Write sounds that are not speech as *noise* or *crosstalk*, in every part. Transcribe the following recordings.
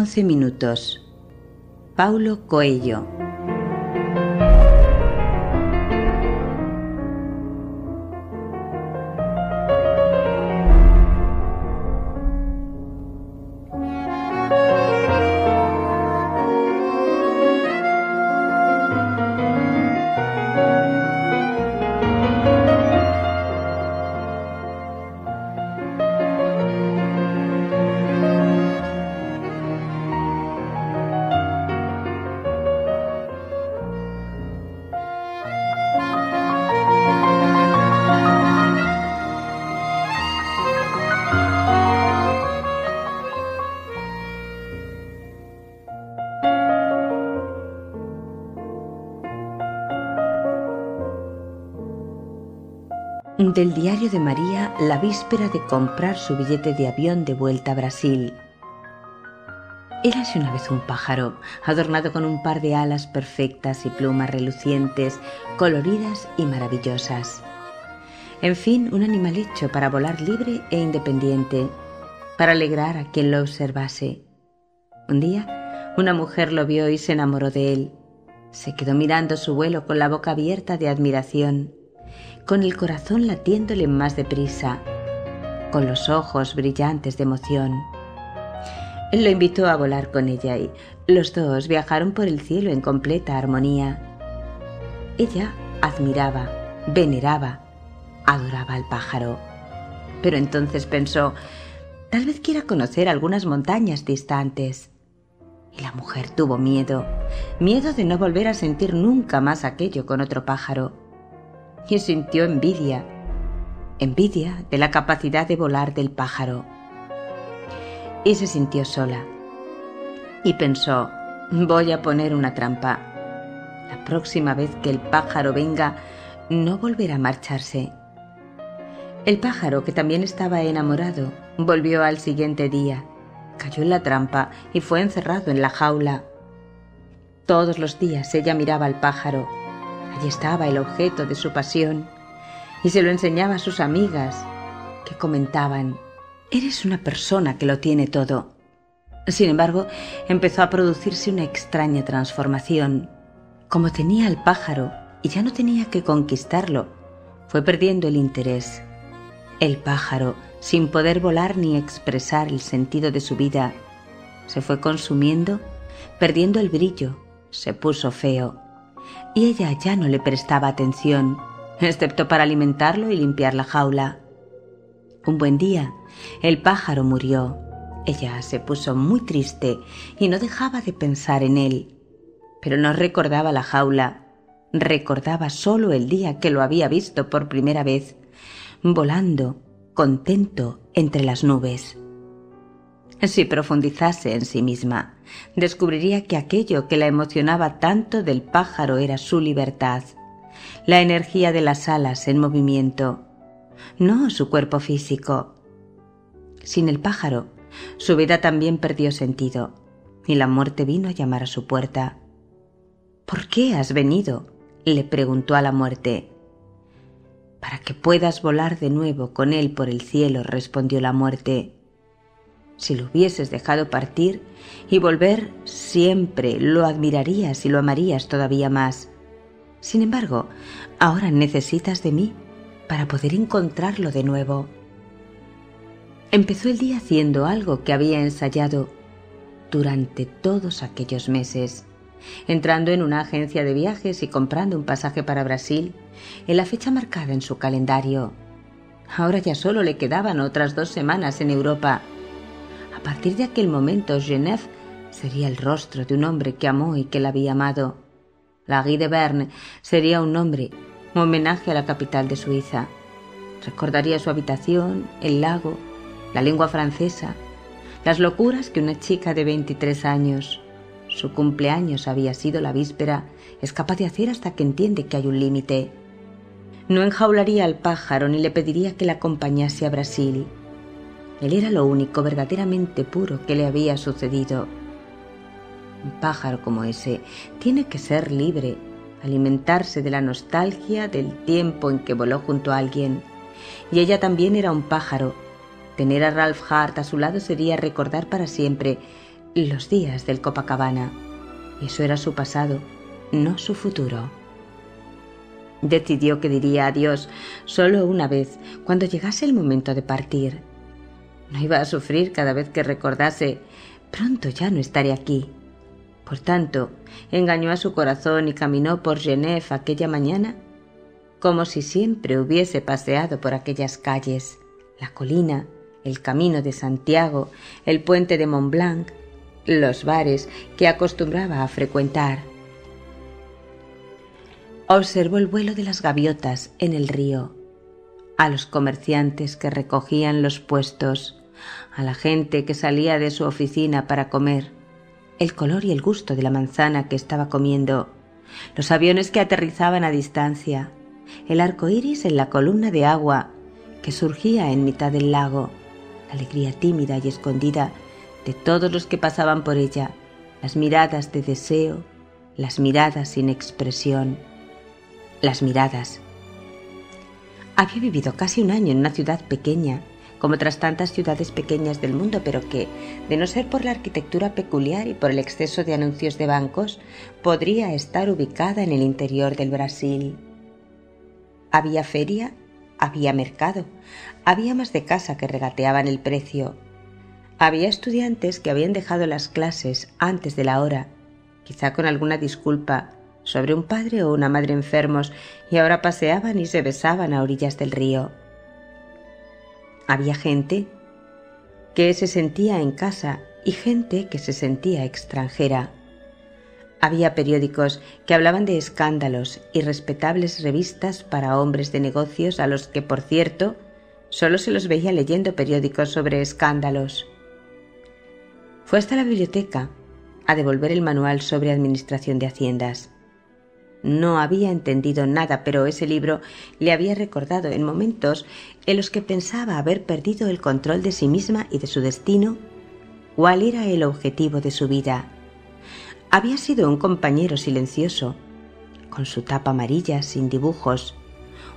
11 minutos. Paulo Coelho. La víspera de comprar su billete de avión de vuelta a Brasil. Érase una vez un pájaro, adornado con un par de alas perfectas y plumas relucientes, coloridas y maravillosas. En fin, un animal hecho para volar libre e independiente, para alegrar a quien lo observase. Un día, una mujer lo vio y se enamoró de él. Se quedó mirando su vuelo con la boca abierta de admiración con el corazón latiéndole más deprisa, con los ojos brillantes de emoción. Lo invitó a volar con ella y los dos viajaron por el cielo en completa armonía. Ella admiraba, veneraba, adoraba al pájaro. Pero entonces pensó, tal vez quiera conocer algunas montañas distantes. Y la mujer tuvo miedo, miedo de no volver a sentir nunca más aquello con otro pájaro y sintió envidia, envidia de la capacidad de volar del pájaro. Y se sintió sola. Y pensó, voy a poner una trampa. La próxima vez que el pájaro venga, no volverá a marcharse. El pájaro, que también estaba enamorado, volvió al siguiente día, cayó en la trampa y fue encerrado en la jaula. Todos los días ella miraba al pájaro Allí estaba el objeto de su pasión y se lo enseñaba a sus amigas, que comentaban, eres una persona que lo tiene todo. Sin embargo, empezó a producirse una extraña transformación. Como tenía al pájaro y ya no tenía que conquistarlo, fue perdiendo el interés. El pájaro, sin poder volar ni expresar el sentido de su vida, se fue consumiendo, perdiendo el brillo, se puso feo y ella ya no le prestaba atención, excepto para alimentarlo y limpiar la jaula. Un buen día, el pájaro murió. Ella se puso muy triste y no dejaba de pensar en él. Pero no recordaba la jaula, recordaba solo el día que lo había visto por primera vez, volando, contento, entre las nubes. Si profundizase en sí misma, descubriría que aquello que la emocionaba tanto del pájaro era su libertad, la energía de las alas en movimiento, no su cuerpo físico. Sin el pájaro, su vida también perdió sentido, y la muerte vino a llamar a su puerta. ¿Por qué has venido? le preguntó a la muerte. Para que puedas volar de nuevo con él por el cielo, respondió la muerte. Si lo hubieses dejado partir y volver, siempre lo admirarías y lo amarías todavía más. Sin embargo, ahora necesitas de mí para poder encontrarlo de nuevo. Empezó el día haciendo algo que había ensayado durante todos aquellos meses, entrando en una agencia de viajes y comprando un pasaje para Brasil en la fecha marcada en su calendario. Ahora ya solo le quedaban otras dos semanas en Europa a partir de aquel momento, Genève sería el rostro de un hombre que amó y que la había amado. La Guy de Berne sería un nombre, un homenaje a la capital de Suiza. Recordaría su habitación, el lago, la lengua francesa, las locuras que una chica de 23 años, su cumpleaños había sido la víspera, es capaz de hacer hasta que entiende que hay un límite. No enjaularía al pájaro ni le pediría que la acompañase a Brasil. Él era lo único verdaderamente puro que le había sucedido. Un pájaro como ese tiene que ser libre, alimentarse de la nostalgia del tiempo en que voló junto a alguien. Y ella también era un pájaro. Tener a Ralph Hart a su lado sería recordar para siempre los días del Copacabana. Eso era su pasado, no su futuro. Decidió que diría adiós solo una vez, cuando llegase el momento de partir. No iba a sufrir cada vez que recordase, pronto ya no estaré aquí. Por tanto, engañó a su corazón y caminó por Genève aquella mañana como si siempre hubiese paseado por aquellas calles, la colina, el camino de Santiago, el puente de Mont Blanc, los bares que acostumbraba a frecuentar. Observó el vuelo de las gaviotas en el río, a los comerciantes que recogían los puestos, a la gente que salía de su oficina para comer, el color y el gusto de la manzana que estaba comiendo, los aviones que aterrizaban a distancia, el arco iris en la columna de agua que surgía en mitad del lago, la alegría tímida y escondida de todos los que pasaban por ella, las miradas de deseo, las miradas sin expresión, las miradas. Había vivido casi un año en una ciudad pequeña, como otras tantas ciudades pequeñas del mundo, pero que, de no ser por la arquitectura peculiar y por el exceso de anuncios de bancos, podría estar ubicada en el interior del Brasil. Había feria, había mercado, había más de casa que regateaban el precio. Había estudiantes que habían dejado las clases antes de la hora, quizá con alguna disculpa sobre un padre o una madre enfermos, y ahora paseaban y se besaban a orillas del río. Había gente que se sentía en casa y gente que se sentía extranjera. Había periódicos que hablaban de escándalos y respetables revistas para hombres de negocios a los que, por cierto, solo se los veía leyendo periódicos sobre escándalos. Fue hasta la biblioteca a devolver el manual sobre administración de haciendas. No había entendido nada, pero ese libro le había recordado en momentos en los que pensaba haber perdido el control de sí misma y de su destino, cuál era el objetivo de su vida había sido un compañero silencioso, con su tapa amarilla sin dibujos,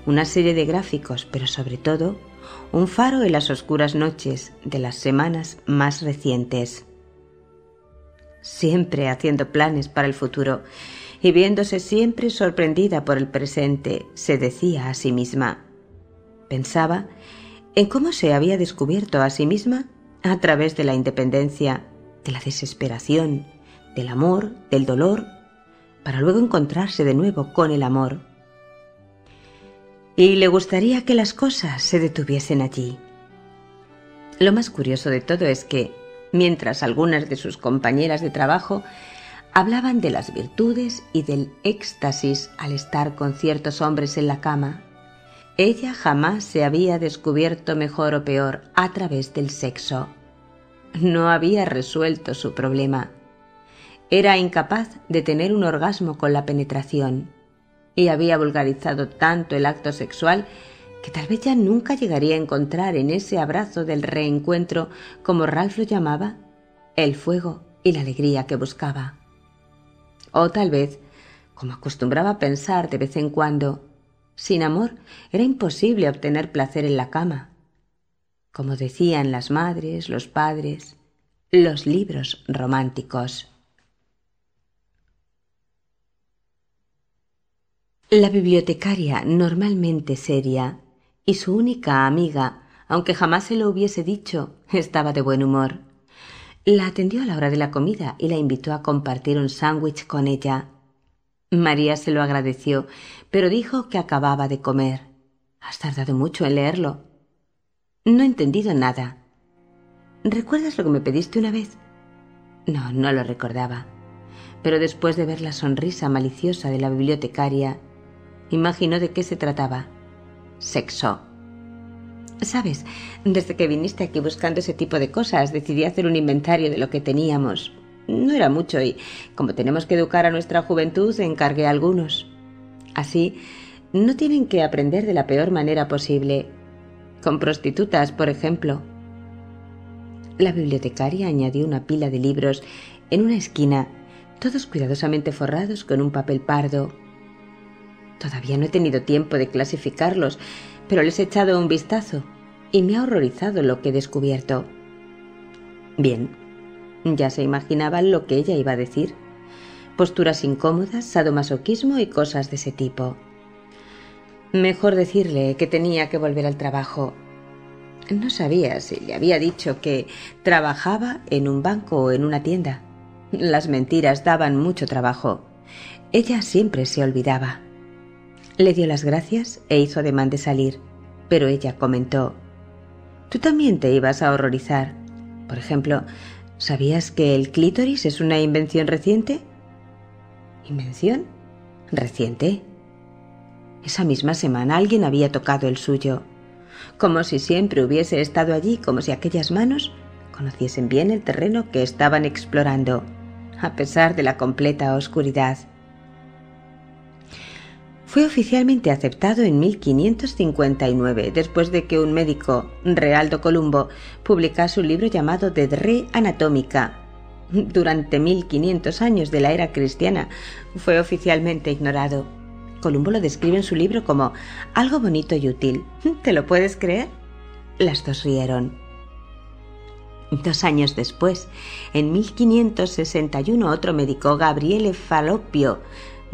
una serie de gráficos, pero sobre todo un faro en las oscuras noches de las semanas más recientes. Siempre haciendo planes para el futuro y viéndose siempre sorprendida por el presente, se decía a sí misma. Pensaba en cómo se había descubierto a sí misma a través de la independencia, de la desesperación, del amor, del dolor, para luego encontrarse de nuevo con el amor. Y le gustaría que las cosas se detuviesen allí. Lo más curioso de todo es que, mientras algunas de sus compañeras de trabajo hablaban de las virtudes y del éxtasis al estar con ciertos hombres en la cama, ella jamás se había descubierto mejor o peor a través del sexo. No había resuelto su problema era incapaz de tener un orgasmo con la penetración y había vulgarizado tanto el acto sexual que tal vez ya nunca llegaría a encontrar en ese abrazo del reencuentro, como Ralph lo llamaba, el fuego y la alegría que buscaba. O tal vez, como acostumbraba pensar de vez en cuando, sin amor era imposible obtener placer en la cama. Como decían las madres, los padres, los libros románticos. La bibliotecaria, normalmente seria, y su única amiga, aunque jamás se lo hubiese dicho, estaba de buen humor. La atendió a la hora de la comida y la invitó a compartir un sándwich con ella. María se lo agradeció, pero dijo que acababa de comer. Has tardado mucho en leerlo. No he entendido nada. ¿Recuerdas lo que me pediste una vez? No, no lo recordaba. Pero después de ver la sonrisa maliciosa de la bibliotecaria, imaginó de qué se trataba. Sexo. Sabes, desde que viniste aquí buscando ese tipo de cosas, decidí hacer un inventario de lo que teníamos. No era mucho y, como tenemos que educar a nuestra juventud, encargué algunos. Así, no tienen que aprender de la peor manera posible. Con prostitutas, por ejemplo. La bibliotecaria añadió una pila de libros en una esquina, todos cuidadosamente forrados con un papel pardo, Todavía no he tenido tiempo de clasificarlos, pero les he echado un vistazo y me ha horrorizado lo que he descubierto. Bien, Ya se imaginaba lo que ella iba a decir. Posturas incómodas, sadomasoquismo y cosas de ese tipo. Mejor decirle que tenía que volver al trabajo. No sabía si le había dicho que trabajaba en un banco o en una tienda. Las mentiras daban mucho trabajo. Ella siempre se olvidaba. Le dio las gracias e hizo ademán de salir, pero ella comentó Tú también te ibas a horrorizar. Por ejemplo, ¿sabías que el clítoris es una invención reciente? ¿Invención? ¿Reciente? Esa misma semana alguien había tocado el suyo, como si siempre hubiese estado allí, como si aquellas manos conociesen bien el terreno que estaban explorando, a pesar de la completa oscuridad fue oficialmente aceptado en 1559, después de que un médico, Realdo Columbo, publicase un libro llamado De Re Anatómica. Durante 1500 años de la era cristiana fue oficialmente ignorado. Columbo lo describe en su libro como algo bonito y útil. ¿Te lo puedes creer? Las dos rieron. Dos años después, en 1561, otro médico, Gabriele Falopio,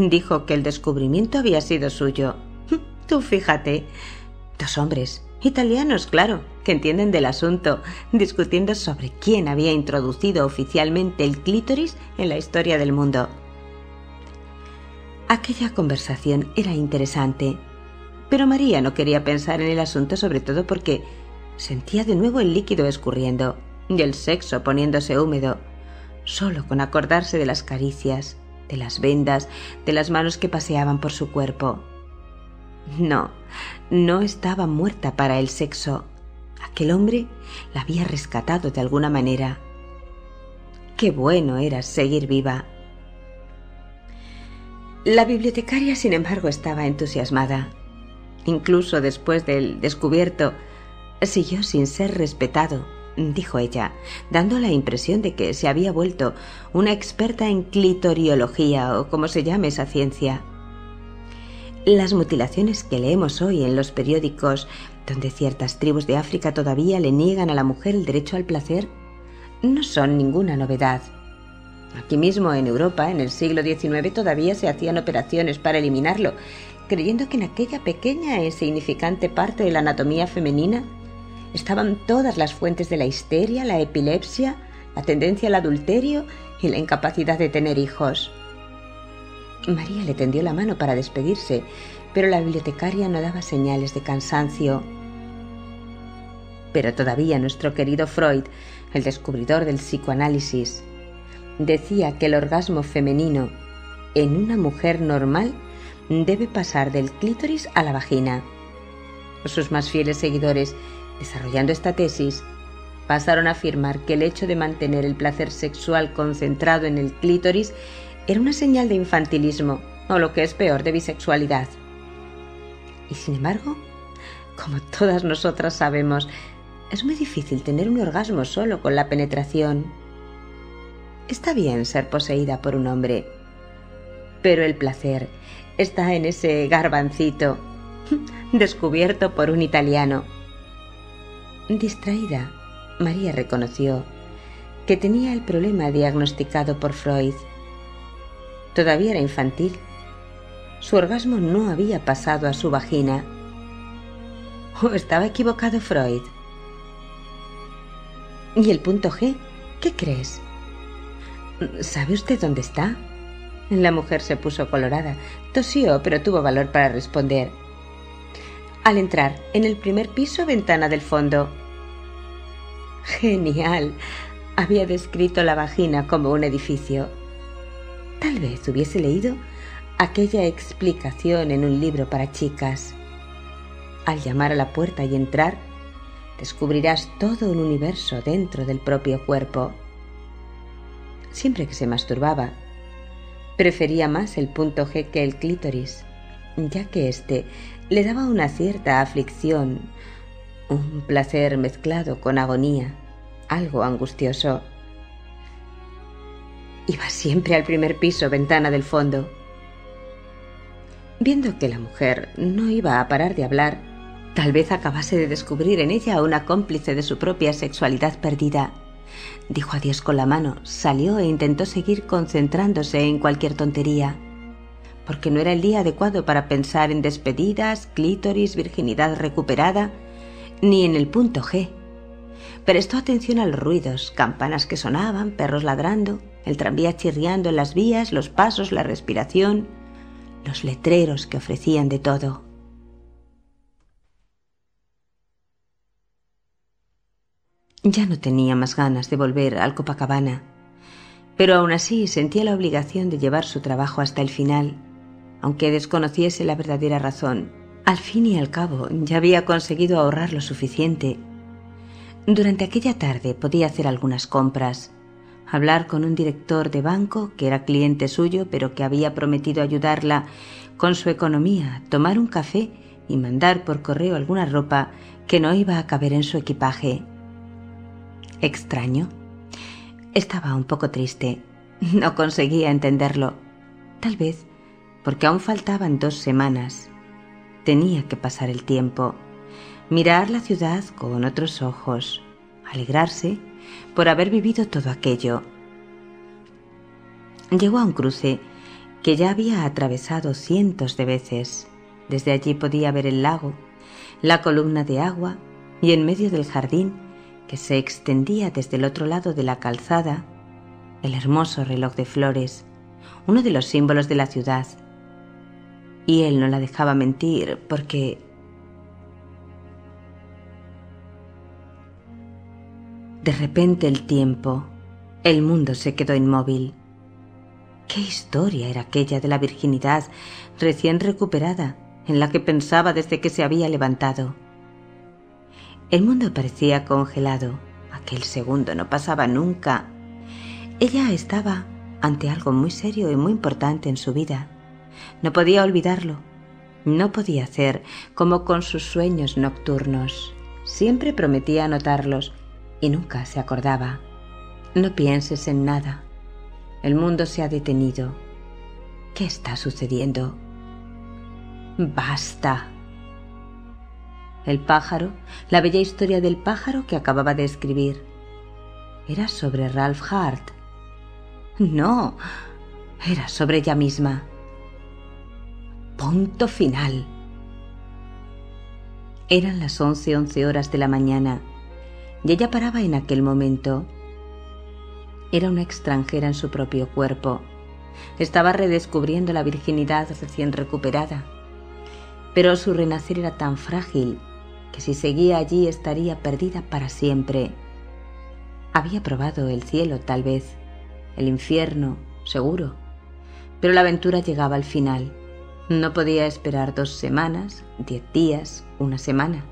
dijo que el descubrimiento había sido suyo. *laughs* Tú fíjate. Dos hombres, italianos, claro, que entienden del asunto, discutiendo sobre quién había introducido oficialmente el clítoris en la historia del mundo. Aquella conversación era interesante, pero María no quería pensar en el asunto sobre todo porque sentía de nuevo el líquido escurriendo y el sexo poniéndose húmedo, solo con acordarse de las caricias, de las vendas, de las manos que paseaban por su cuerpo. No, no estaba muerta para el sexo. Aquel hombre la había rescatado de alguna manera. Qué bueno era seguir viva. La bibliotecaria, sin embargo, estaba entusiasmada. Incluso después del descubierto, siguió sin ser respetado dijo ella, dando la impresión de que se había vuelto una experta en clitoriología o como se llame esa ciencia. Las mutilaciones que leemos hoy en los periódicos, donde ciertas tribus de África todavía le niegan a la mujer el derecho al placer, no son ninguna novedad. Aquí mismo en Europa, en el siglo XIX, todavía se hacían operaciones para eliminarlo, creyendo que en aquella pequeña e insignificante parte de la anatomía femenina estaban todas las fuentes de la histeria, la epilepsia, la tendencia al adulterio y la incapacidad de tener hijos. María le tendió la mano para despedirse, pero la bibliotecaria no daba señales de cansancio. Pero todavía nuestro querido Freud, el descubridor del psicoanálisis, decía que el orgasmo femenino en una mujer normal debe pasar del clítoris a la vagina. Sus más fieles seguidores Desarrollando esta tesis, pasaron a afirmar que el hecho de mantener el placer sexual concentrado en el clítoris era una señal de infantilismo, o lo que es peor, de bisexualidad. Y sin embargo, como todas nosotras sabemos, es muy difícil tener un orgasmo solo con la penetración. Está bien ser poseída por un hombre, pero el placer está en ese garbancito *laughs* descubierto por un italiano Distraída, María reconoció que tenía el problema diagnosticado por Freud. Todavía era infantil. Su orgasmo no había pasado a su vagina. ¿O estaba equivocado Freud? ¿Y el punto G? ¿Qué crees? ¿Sabe usted dónde está? La mujer se puso colorada, tosió, pero tuvo valor para responder. Al entrar en el primer piso, ventana del fondo. Genial. Había descrito la vagina como un edificio. Tal vez hubiese leído aquella explicación en un libro para chicas. Al llamar a la puerta y entrar, descubrirás todo un universo dentro del propio cuerpo. Siempre que se masturbaba, prefería más el punto G que el clítoris, ya que éste le daba una cierta aflicción, un placer mezclado con agonía, algo angustioso. Iba siempre al primer piso, ventana del fondo. Viendo que la mujer no iba a parar de hablar, tal vez acabase de descubrir en ella una cómplice de su propia sexualidad perdida. Dijo adiós con la mano, salió e intentó seguir concentrándose en cualquier tontería, porque no era el día adecuado para pensar en despedidas, clítoris, virginidad recuperada, ni en el punto G. Prestó atención a los ruidos, campanas que sonaban, perros ladrando, el tranvía chirriando en las vías, los pasos, la respiración, los letreros que ofrecían de todo. Ya no tenía más ganas de volver al Copacabana, pero aún así sentía la obligación de llevar su trabajo hasta el final, aunque desconociese la verdadera razón. Al fin y al cabo ya había conseguido ahorrar lo suficiente. Durante aquella tarde podía hacer algunas compras, hablar con un director de banco que era cliente suyo pero que había prometido ayudarla con su economía, tomar un café y mandar por correo alguna ropa que no iba a caber en su equipaje extraño. Estaba un poco triste. No conseguía entenderlo. Tal vez porque aún faltaban dos semanas. Tenía que pasar el tiempo, mirar la ciudad con otros ojos, alegrarse por haber vivido todo aquello. Llegó a un cruce que ya había atravesado cientos de veces. Desde allí podía ver el lago, la columna de agua y en medio del jardín que se extendía desde el otro lado de la calzada, el hermoso reloj de flores, uno de los símbolos de la ciudad. Y él no la dejaba mentir porque... De repente el tiempo, el mundo se quedó inmóvil. ¿Qué historia era aquella de la virginidad recién recuperada en la que pensaba desde que se había levantado? El mundo parecía congelado. Aquel segundo no pasaba nunca. Ella estaba ante algo muy serio y muy importante en su vida. No podía olvidarlo. No podía hacer como con sus sueños nocturnos. Siempre prometía anotarlos y nunca se acordaba. No pienses en nada. El mundo se ha detenido. ¿Qué está sucediendo? Basta. El pájaro, la bella historia del pájaro que acababa de escribir. Era sobre Ralph Hart. No, era sobre ella misma. Punto final. Eran las once, once horas de la mañana y ella paraba en aquel momento. Era una extranjera en su propio cuerpo. Estaba redescubriendo la virginidad recién recuperada. Pero su renacer era tan frágil que si seguía allí estaría perdida para siempre. Había probado el cielo, tal vez, el infierno, seguro, pero la aventura llegaba al final. No podía esperar dos semanas, diez días, una semana.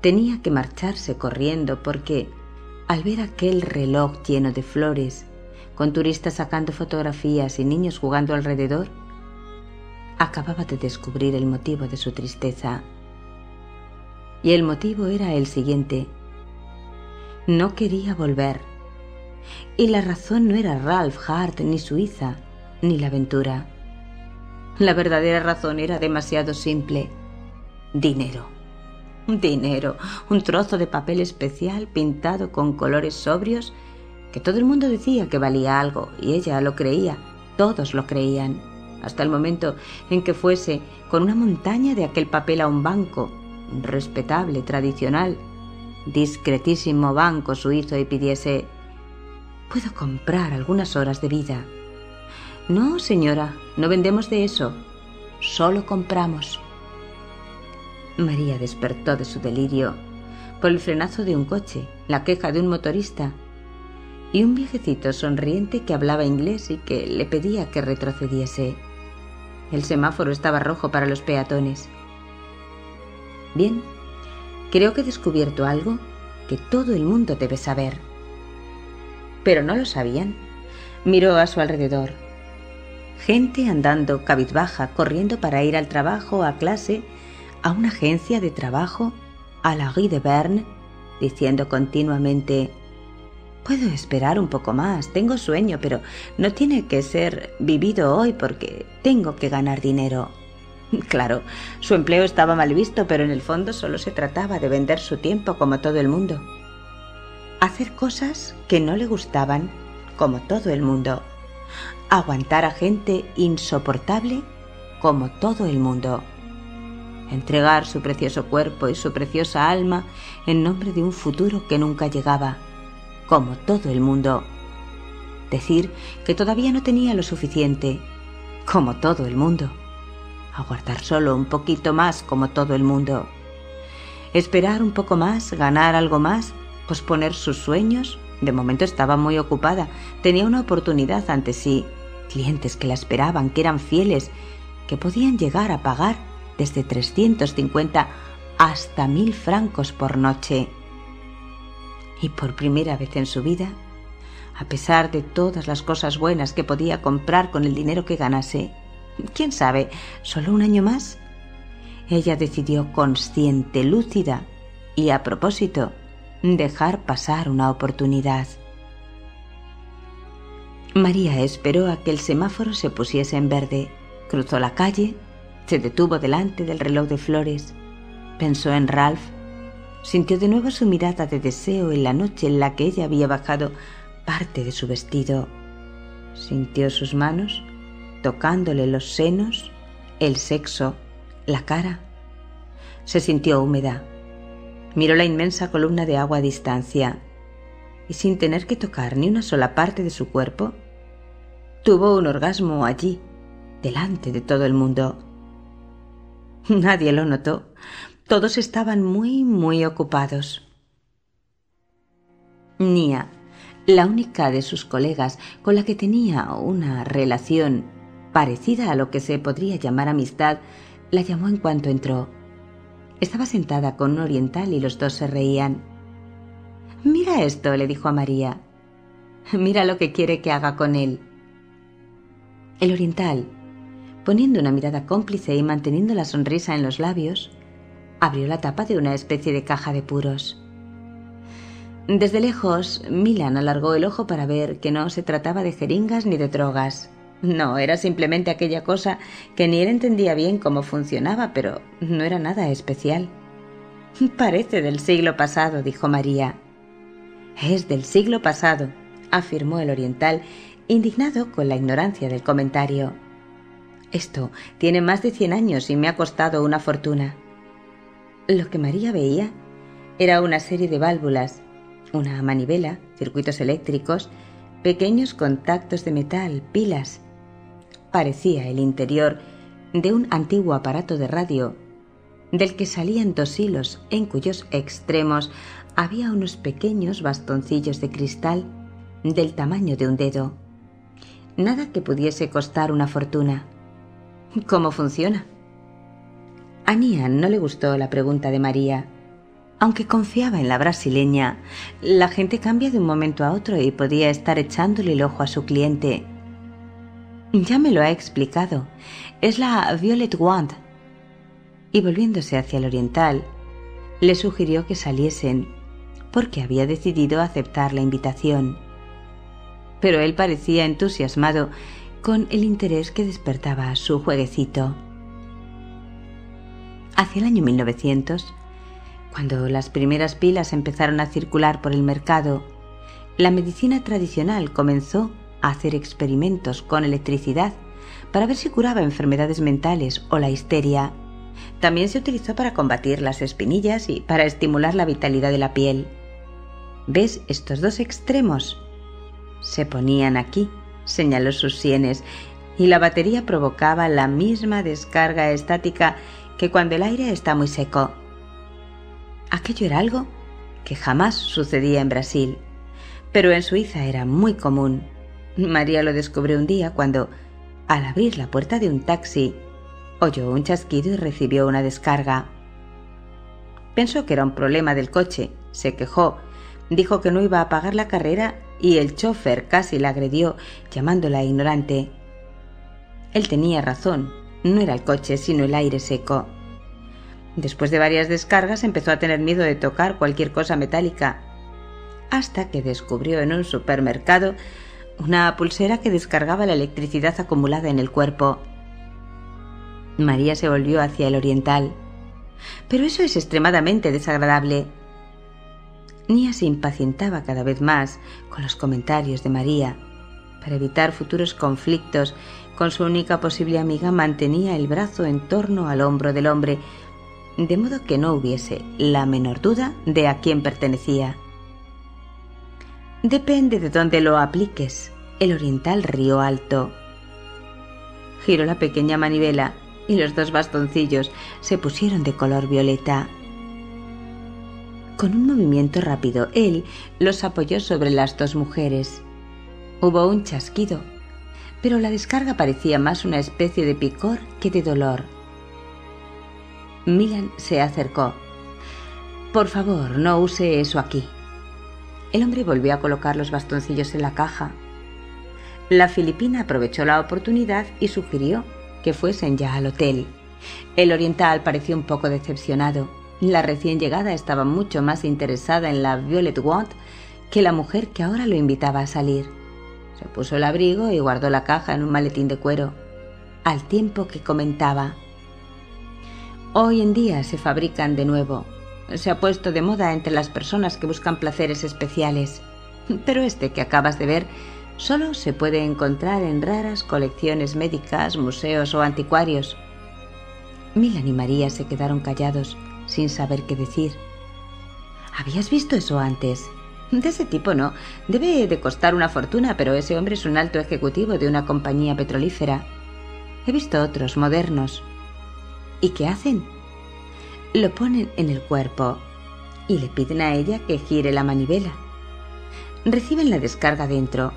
Tenía que marcharse corriendo porque, al ver aquel reloj lleno de flores, con turistas sacando fotografías y niños jugando alrededor, acababa de descubrir el motivo de su tristeza y el motivo era el siguiente. No quería volver. Y la razón no era Ralph Hart, ni Suiza, ni la aventura. La verdadera razón era demasiado simple. Dinero. Dinero. Un trozo de papel especial pintado con colores sobrios que todo el mundo decía que valía algo y ella lo creía. Todos lo creían. Hasta el momento en que fuese con una montaña de aquel papel a un banco respetable, tradicional, discretísimo banco suizo y pidiese ¿Puedo comprar algunas horas de vida? No, señora, no vendemos de eso. Solo compramos. María despertó de su delirio por el frenazo de un coche, la queja de un motorista y un viejecito sonriente que hablaba inglés y que le pedía que retrocediese. El semáforo estaba rojo para los peatones. Bien, creo que he descubierto algo que todo el mundo debe saber. Pero no lo sabían. Miró a su alrededor. Gente andando cabizbaja, corriendo para ir al trabajo, a clase, a una agencia de trabajo, a la Rue de Berne, diciendo continuamente Puedo esperar un poco más, tengo sueño, pero no tiene que ser vivido hoy porque tengo que ganar dinero. *laughs* Claro, su empleo estaba mal visto, pero en el fondo solo se trataba de vender su tiempo como todo el mundo. hacer cosas que no le gustaban, como todo el mundo, aguantar a gente insoportable, como todo el mundo, entregar su precioso cuerpo y su preciosa alma en nombre de un futuro que nunca llegaba, como todo el mundo, decir que todavía no tenía lo suficiente, como todo el mundo, aguardar solo un poquito más, como todo el mundo, esperar un poco más, ganar algo más, posponer sus sueños. De momento estaba muy ocupada, tenía una oportunidad ante sí, clientes que la esperaban, que eran fieles, que podían llegar a pagar desde 350 hasta mil francos por noche. Y por primera vez en su vida, a pesar de todas las cosas buenas que podía comprar con el dinero que ganase, quién sabe, solo un año más, ella decidió consciente, lúcida y a propósito, dejar pasar una oportunidad. María esperó a que el semáforo se pusiese en verde, cruzó la calle, se detuvo delante del reloj de flores, pensó en Ralph, sintió de nuevo su mirada de deseo en la noche en la que ella había bajado parte de su vestido, sintió sus manos tocándole los senos, el sexo, la cara. Se sintió húmeda. Miró la inmensa columna de agua a distancia y sin tener que tocar ni una sola parte de su cuerpo, tuvo un orgasmo allí, delante de todo el mundo. Nadie lo notó. Todos estaban muy, muy ocupados. Nia, la única de sus colegas con la que tenía una relación parecida a lo que se podría llamar amistad, la llamó en cuanto entró. Estaba sentada con un oriental y los dos se reían. Mira esto, le dijo a María. Mira lo que quiere que haga con él. El oriental, poniendo una mirada cómplice y manteniendo la sonrisa en los labios, abrió la tapa de una especie de caja de puros. Desde lejos, Milan alargó el ojo para ver que no se trataba de jeringas ni de drogas. No, era simplemente aquella cosa que ni él entendía bien cómo funcionaba, pero no era nada especial. Parece del siglo pasado, dijo María. Es del siglo pasado, afirmó el oriental, indignado con la ignorancia del comentario. Esto tiene más de cien años y me ha costado una fortuna. Lo que María veía era una serie de válvulas, una manivela, circuitos eléctricos, pequeños contactos de metal, pilas parecía el interior de un antiguo aparato de radio, del que salían dos hilos en cuyos extremos había unos pequeños bastoncillos de cristal del tamaño de un dedo. Nada que pudiese costar una fortuna. ¿Cómo funciona? A Nian no le gustó la pregunta de María. Aunque confiaba en la brasileña, la gente cambia de un momento a otro y podía estar echándole el ojo a su cliente ya me lo ha explicado. Es la Violet Wand. Y volviéndose hacia el oriental, le sugirió que saliesen, porque había decidido aceptar la invitación. Pero él parecía entusiasmado con el interés que despertaba su jueguecito. Hacia el año 1900, cuando las primeras pilas empezaron a circular por el mercado, la medicina tradicional comenzó hacer experimentos con electricidad para ver si curaba enfermedades mentales o la histeria. También se utilizó para combatir las espinillas y para estimular la vitalidad de la piel. ¿Ves estos dos extremos? Se ponían aquí, señaló sus sienes, y la batería provocaba la misma descarga estática que cuando el aire está muy seco. Aquello era algo que jamás sucedía en Brasil, pero en Suiza era muy común. María lo descubrió un día cuando, al abrir la puerta de un taxi, oyó un chasquido y recibió una descarga. Pensó que era un problema del coche, se quejó, dijo que no iba a pagar la carrera y el chofer casi la agredió llamándola ignorante. Él tenía razón, no era el coche sino el aire seco. Después de varias descargas empezó a tener miedo de tocar cualquier cosa metálica, hasta que descubrió en un supermercado una pulsera que descargaba la electricidad acumulada en el cuerpo. María se volvió hacia el oriental. Pero eso es extremadamente desagradable. Nia se impacientaba cada vez más con los comentarios de María. Para evitar futuros conflictos con su única posible amiga mantenía el brazo en torno al hombro del hombre, de modo que no hubiese la menor duda de a quién pertenecía. Depende de dónde lo apliques. El oriental río alto. Giró la pequeña manivela y los dos bastoncillos se pusieron de color violeta. Con un movimiento rápido, él los apoyó sobre las dos mujeres. Hubo un chasquido, pero la descarga parecía más una especie de picor que de dolor. Milan se acercó. Por favor, no use eso aquí. El hombre volvió a colocar los bastoncillos en la caja. La filipina aprovechó la oportunidad y sugirió que fuesen ya al hotel. El oriental pareció un poco decepcionado. La recién llegada estaba mucho más interesada en la Violet Wand que la mujer que ahora lo invitaba a salir. Se puso el abrigo y guardó la caja en un maletín de cuero, al tiempo que comentaba. Hoy en día se fabrican de nuevo. Se ha puesto de moda entre las personas que buscan placeres especiales. Pero este que acabas de ver solo se puede encontrar en raras colecciones médicas, museos o anticuarios. Milan y María se quedaron callados sin saber qué decir. ¿Habías visto eso antes? De ese tipo no. Debe de costar una fortuna, pero ese hombre es un alto ejecutivo de una compañía petrolífera. He visto otros modernos. ¿Y qué hacen? Lo ponen en el cuerpo y le piden a ella que gire la manivela. Reciben la descarga dentro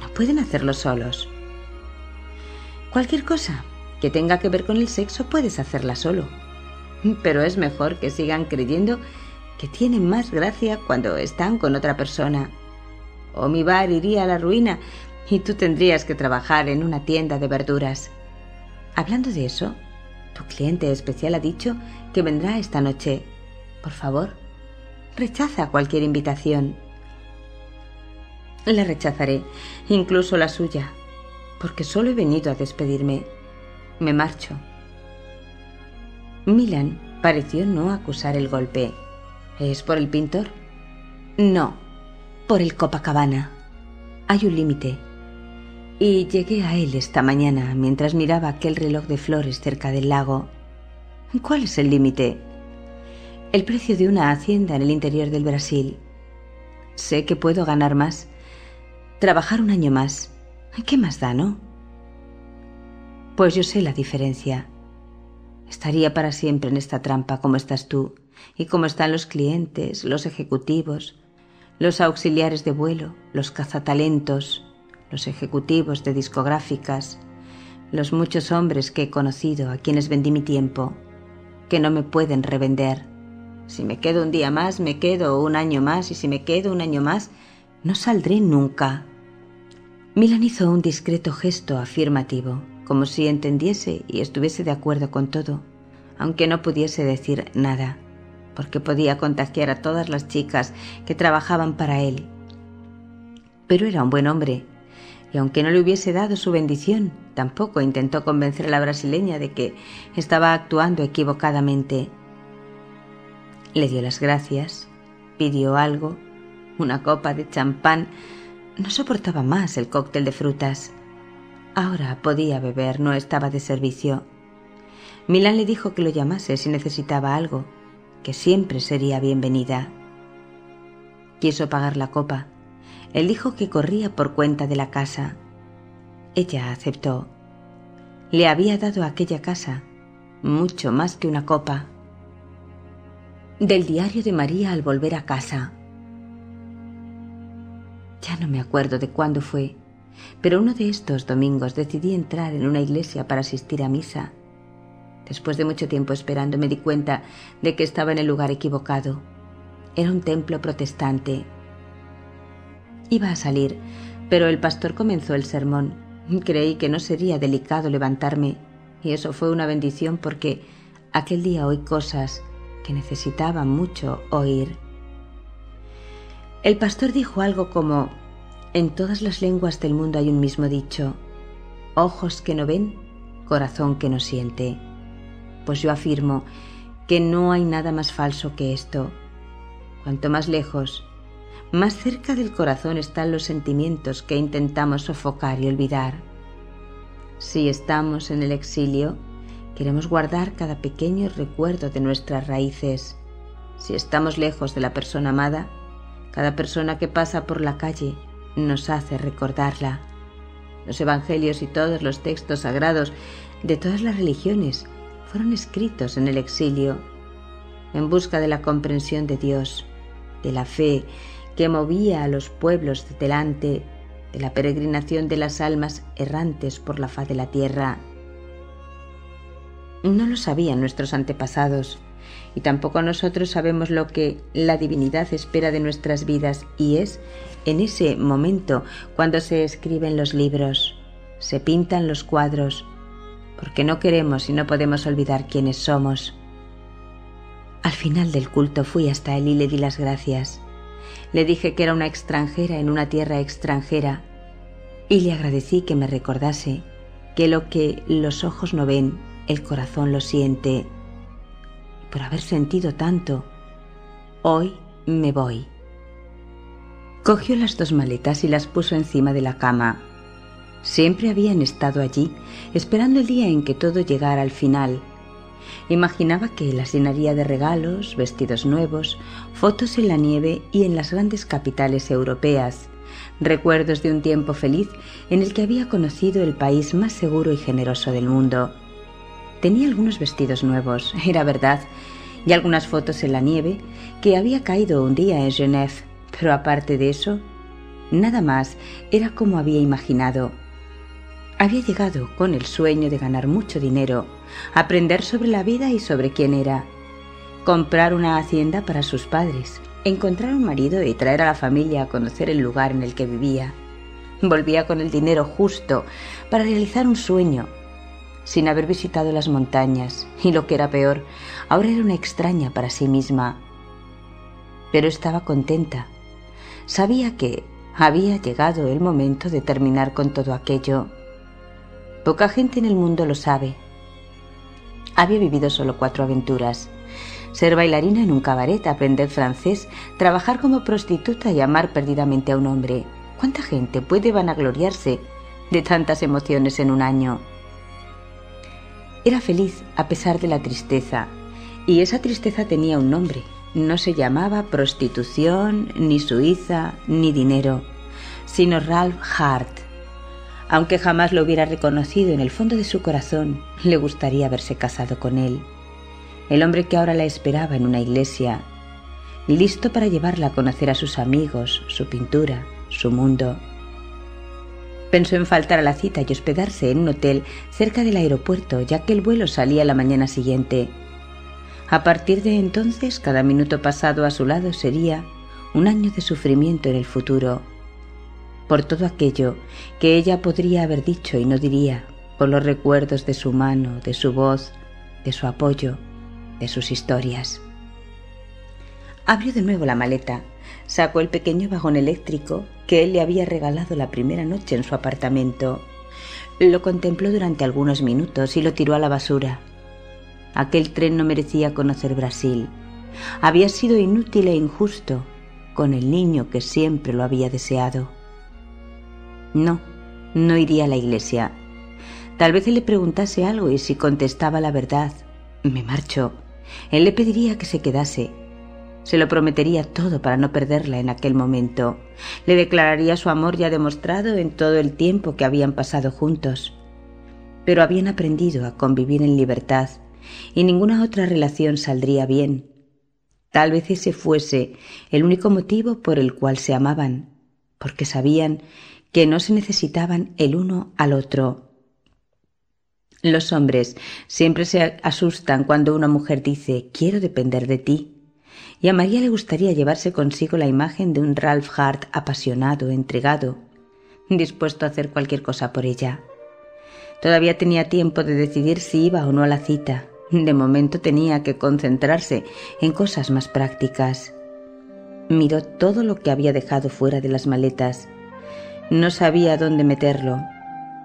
no pueden hacerlo solos. Cualquier cosa que tenga que ver con el sexo puedes hacerla solo *laughs* pero es mejor que sigan creyendo que tienen más gracia cuando están con otra persona. O mi bar iría a la ruina y tú tendrías que trabajar en una tienda de verduras. Hablando de eso, tu cliente especial ha dicho que vendrá esta noche. Por favor, rechaza cualquier invitación. La rechazaré, incluso la suya, porque solo he venido a despedirme. Me marcho. Milan pareció no acusar el golpe. ¿Es por el pintor? No, por el Copacabana. Hay un límite. Y llegué a él esta mañana mientras miraba aquel reloj de flores cerca del lago. ¿Cuál es el límite? El precio de una hacienda en el interior del Brasil. Sé que puedo ganar más, trabajar un año más. ¿Qué más da, no? Pues yo sé la diferencia. Estaría para siempre en esta trampa como estás tú y como están los clientes, los ejecutivos, los auxiliares de vuelo, los cazatalentos, los ejecutivos de discográficas, los muchos hombres que he conocido a quienes vendí mi tiempo, que no me pueden revender. Si me quedo un día más, me quedo un año más, y si me quedo un año más, no saldré nunca. Milan hizo un discreto gesto afirmativo como si entendiese y estuviese de acuerdo con todo, aunque no pudiese decir nada, porque podía contagiar a todas las chicas que trabajaban para él. Pero era un buen hombre, y aunque no le hubiese dado su bendición, tampoco intentó convencer a la brasileña de que estaba actuando equivocadamente. Le dio las gracias, pidió algo, una copa de champán, no soportaba más el cóctel de frutas. Ahora podía beber, no estaba de servicio. Milán le dijo que lo llamase si necesitaba algo, que siempre sería bienvenida. Quiso pagar la copa. Él dijo que corría por cuenta de la casa. Ella aceptó. Le había dado aquella casa mucho más que una copa. Del diario de María al volver a casa. Ya no me acuerdo de cuándo fue pero uno de estos domingos decidí entrar en una iglesia para asistir a misa. Después de mucho tiempo esperando me di cuenta de que estaba en el lugar equivocado. Era un templo protestante. Iba a salir, pero el pastor comenzó el sermón. Creí que no sería delicado levantarme, y eso fue una bendición porque aquel día oí cosas que necesitaba mucho oír. El pastor dijo algo como en todas las lenguas del mundo hay un mismo dicho, ojos que no ven, corazón que no siente. Pues yo afirmo que no hay nada más falso que esto. Cuanto más lejos, más cerca del corazón están los sentimientos que intentamos sofocar y olvidar. Si estamos en el exilio, queremos guardar cada pequeño recuerdo de nuestras raíces. Si estamos lejos de la persona amada, cada persona que pasa por la calle nos hace recordarla. Los evangelios y todos los textos sagrados de todas las religiones fueron escritos en el exilio, en busca de la comprensión de Dios, de la fe que movía a los pueblos delante de la peregrinación de las almas errantes por la faz de la tierra. No lo sabían nuestros antepasados, y tampoco nosotros sabemos lo que la divinidad espera de nuestras vidas y es en ese momento cuando se escriben los libros, se pintan los cuadros, porque no queremos y no podemos olvidar quiénes somos. Al final del culto fui hasta él y le di las gracias. Le dije que era una extranjera en una tierra extranjera y le agradecí que me recordase que lo que los ojos no ven, el corazón lo siente. Por haber sentido tanto, hoy me voy. Cogió las dos maletas y las puso encima de la cama. Siempre habían estado allí, esperando el día en que todo llegara al final. Imaginaba que las llenaría de regalos, vestidos nuevos, fotos en la nieve y en las grandes capitales europeas, recuerdos de un tiempo feliz en el que había conocido el país más seguro y generoso del mundo. Tenía algunos vestidos nuevos, *laughs* era verdad, y algunas fotos en la nieve que había caído un día en Genève, pero aparte de eso, nada más era como había imaginado. Había llegado con el sueño de ganar mucho dinero, aprender sobre la vida y sobre quién era, comprar una hacienda para sus padres, encontrar un marido y traer a la familia a conocer el lugar en el que vivía. Volvía con el dinero justo para realizar un sueño, sin haber visitado las montañas, y lo que era peor, ahora era una extraña para sí misma. Pero estaba contenta. Sabía que había llegado el momento de terminar con todo aquello Poca gente en el mundo lo sabe. Había vivido solo cuatro aventuras. Ser bailarina en un cabaret, aprender francés, trabajar como prostituta y amar perdidamente a un hombre. ¿Cuánta gente puede vanagloriarse de tantas emociones en un año? Era feliz a pesar de la tristeza, y esa tristeza tenía un nombre. No se llamaba prostitución, ni Suiza, ni dinero, sino Ralph Hart aunque jamás lo hubiera reconocido en el fondo de su corazón, le gustaría haberse casado con él. El hombre que ahora la esperaba en una iglesia, listo para llevarla a conocer a sus amigos, su pintura, su mundo. Pensó en faltar a la cita y hospedarse en un hotel cerca del aeropuerto, ya que el vuelo salía la mañana siguiente. A partir de entonces, cada minuto pasado a su lado sería un año de sufrimiento en el futuro por todo aquello que ella podría haber dicho y no diría, por los recuerdos de su mano, de su voz, de su apoyo, de sus historias. Abrió de nuevo la maleta, sacó el pequeño vagón eléctrico que él le había regalado la primera noche en su apartamento. Lo contempló durante algunos minutos y lo tiró a la basura. Aquel tren no merecía conocer Brasil. Había sido inútil e injusto con el niño que siempre lo había deseado. No, no iría a la iglesia. Tal vez él le preguntase algo y si contestaba la verdad, me marcho. Él le pediría que se quedase. Se lo prometería todo para no perderla en aquel momento. Le declararía su amor ya demostrado en todo el tiempo que habían pasado juntos. Pero habían aprendido a convivir en libertad y ninguna otra relación saldría bien. Tal vez ese fuese el único motivo por el cual se amaban, porque sabían que no se necesitaban el uno al otro. Los hombres siempre se asustan cuando una mujer dice quiero depender de ti. Y a María le gustaría llevarse consigo la imagen de un Ralph Hart apasionado, entregado, dispuesto a hacer cualquier cosa por ella. Todavía tenía tiempo de decidir si iba o no a la cita. De momento tenía que concentrarse en cosas más prácticas. Miró todo lo que había dejado fuera de las maletas no sabía dónde meterlo.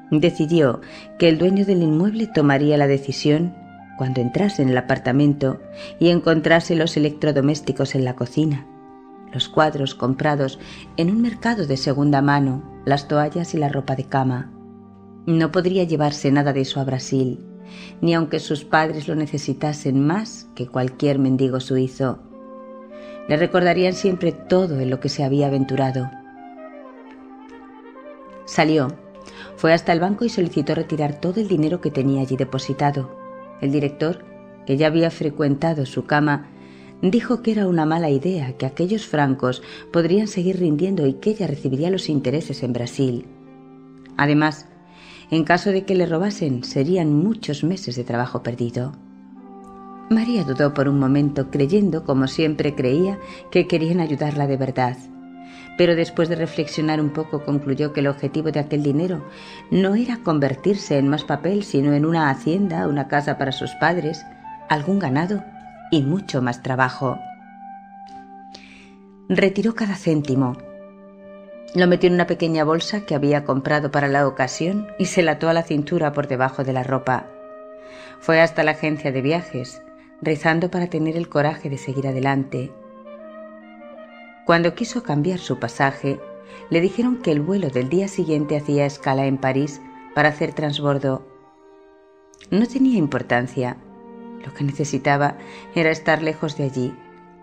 Decidió que el dueño del inmueble tomaría la decisión cuando entrase en el apartamento y encontrase los electrodomésticos en la cocina, los cuadros comprados en un mercado de segunda mano, las toallas y la ropa de cama. No podría llevarse nada de eso a Brasil, ni aunque sus padres lo necesitasen más que cualquier mendigo suizo. Le recordarían siempre todo en lo que se había aventurado. Salió, fue hasta el banco y solicitó retirar todo el dinero que tenía allí depositado. El director, que ya había frecuentado su cama, dijo que era una mala idea, que aquellos francos podrían seguir rindiendo y que ella recibiría los intereses en Brasil. Además, en caso de que le robasen, serían muchos meses de trabajo perdido. María dudó por un momento, creyendo, como siempre creía, que querían ayudarla de verdad. Pero después de reflexionar un poco concluyó que el objetivo de aquel dinero no era convertirse en más papel, sino en una hacienda, una casa para sus padres, algún ganado y mucho más trabajo. Retiró cada céntimo. Lo metió en una pequeña bolsa que había comprado para la ocasión y se la ató a la cintura por debajo de la ropa. Fue hasta la agencia de viajes, rezando para tener el coraje de seguir adelante. Cuando quiso cambiar su pasaje, le dijeron que el vuelo del día siguiente hacía escala en París para hacer transbordo. No tenía importancia. Lo que necesitaba era estar lejos de allí,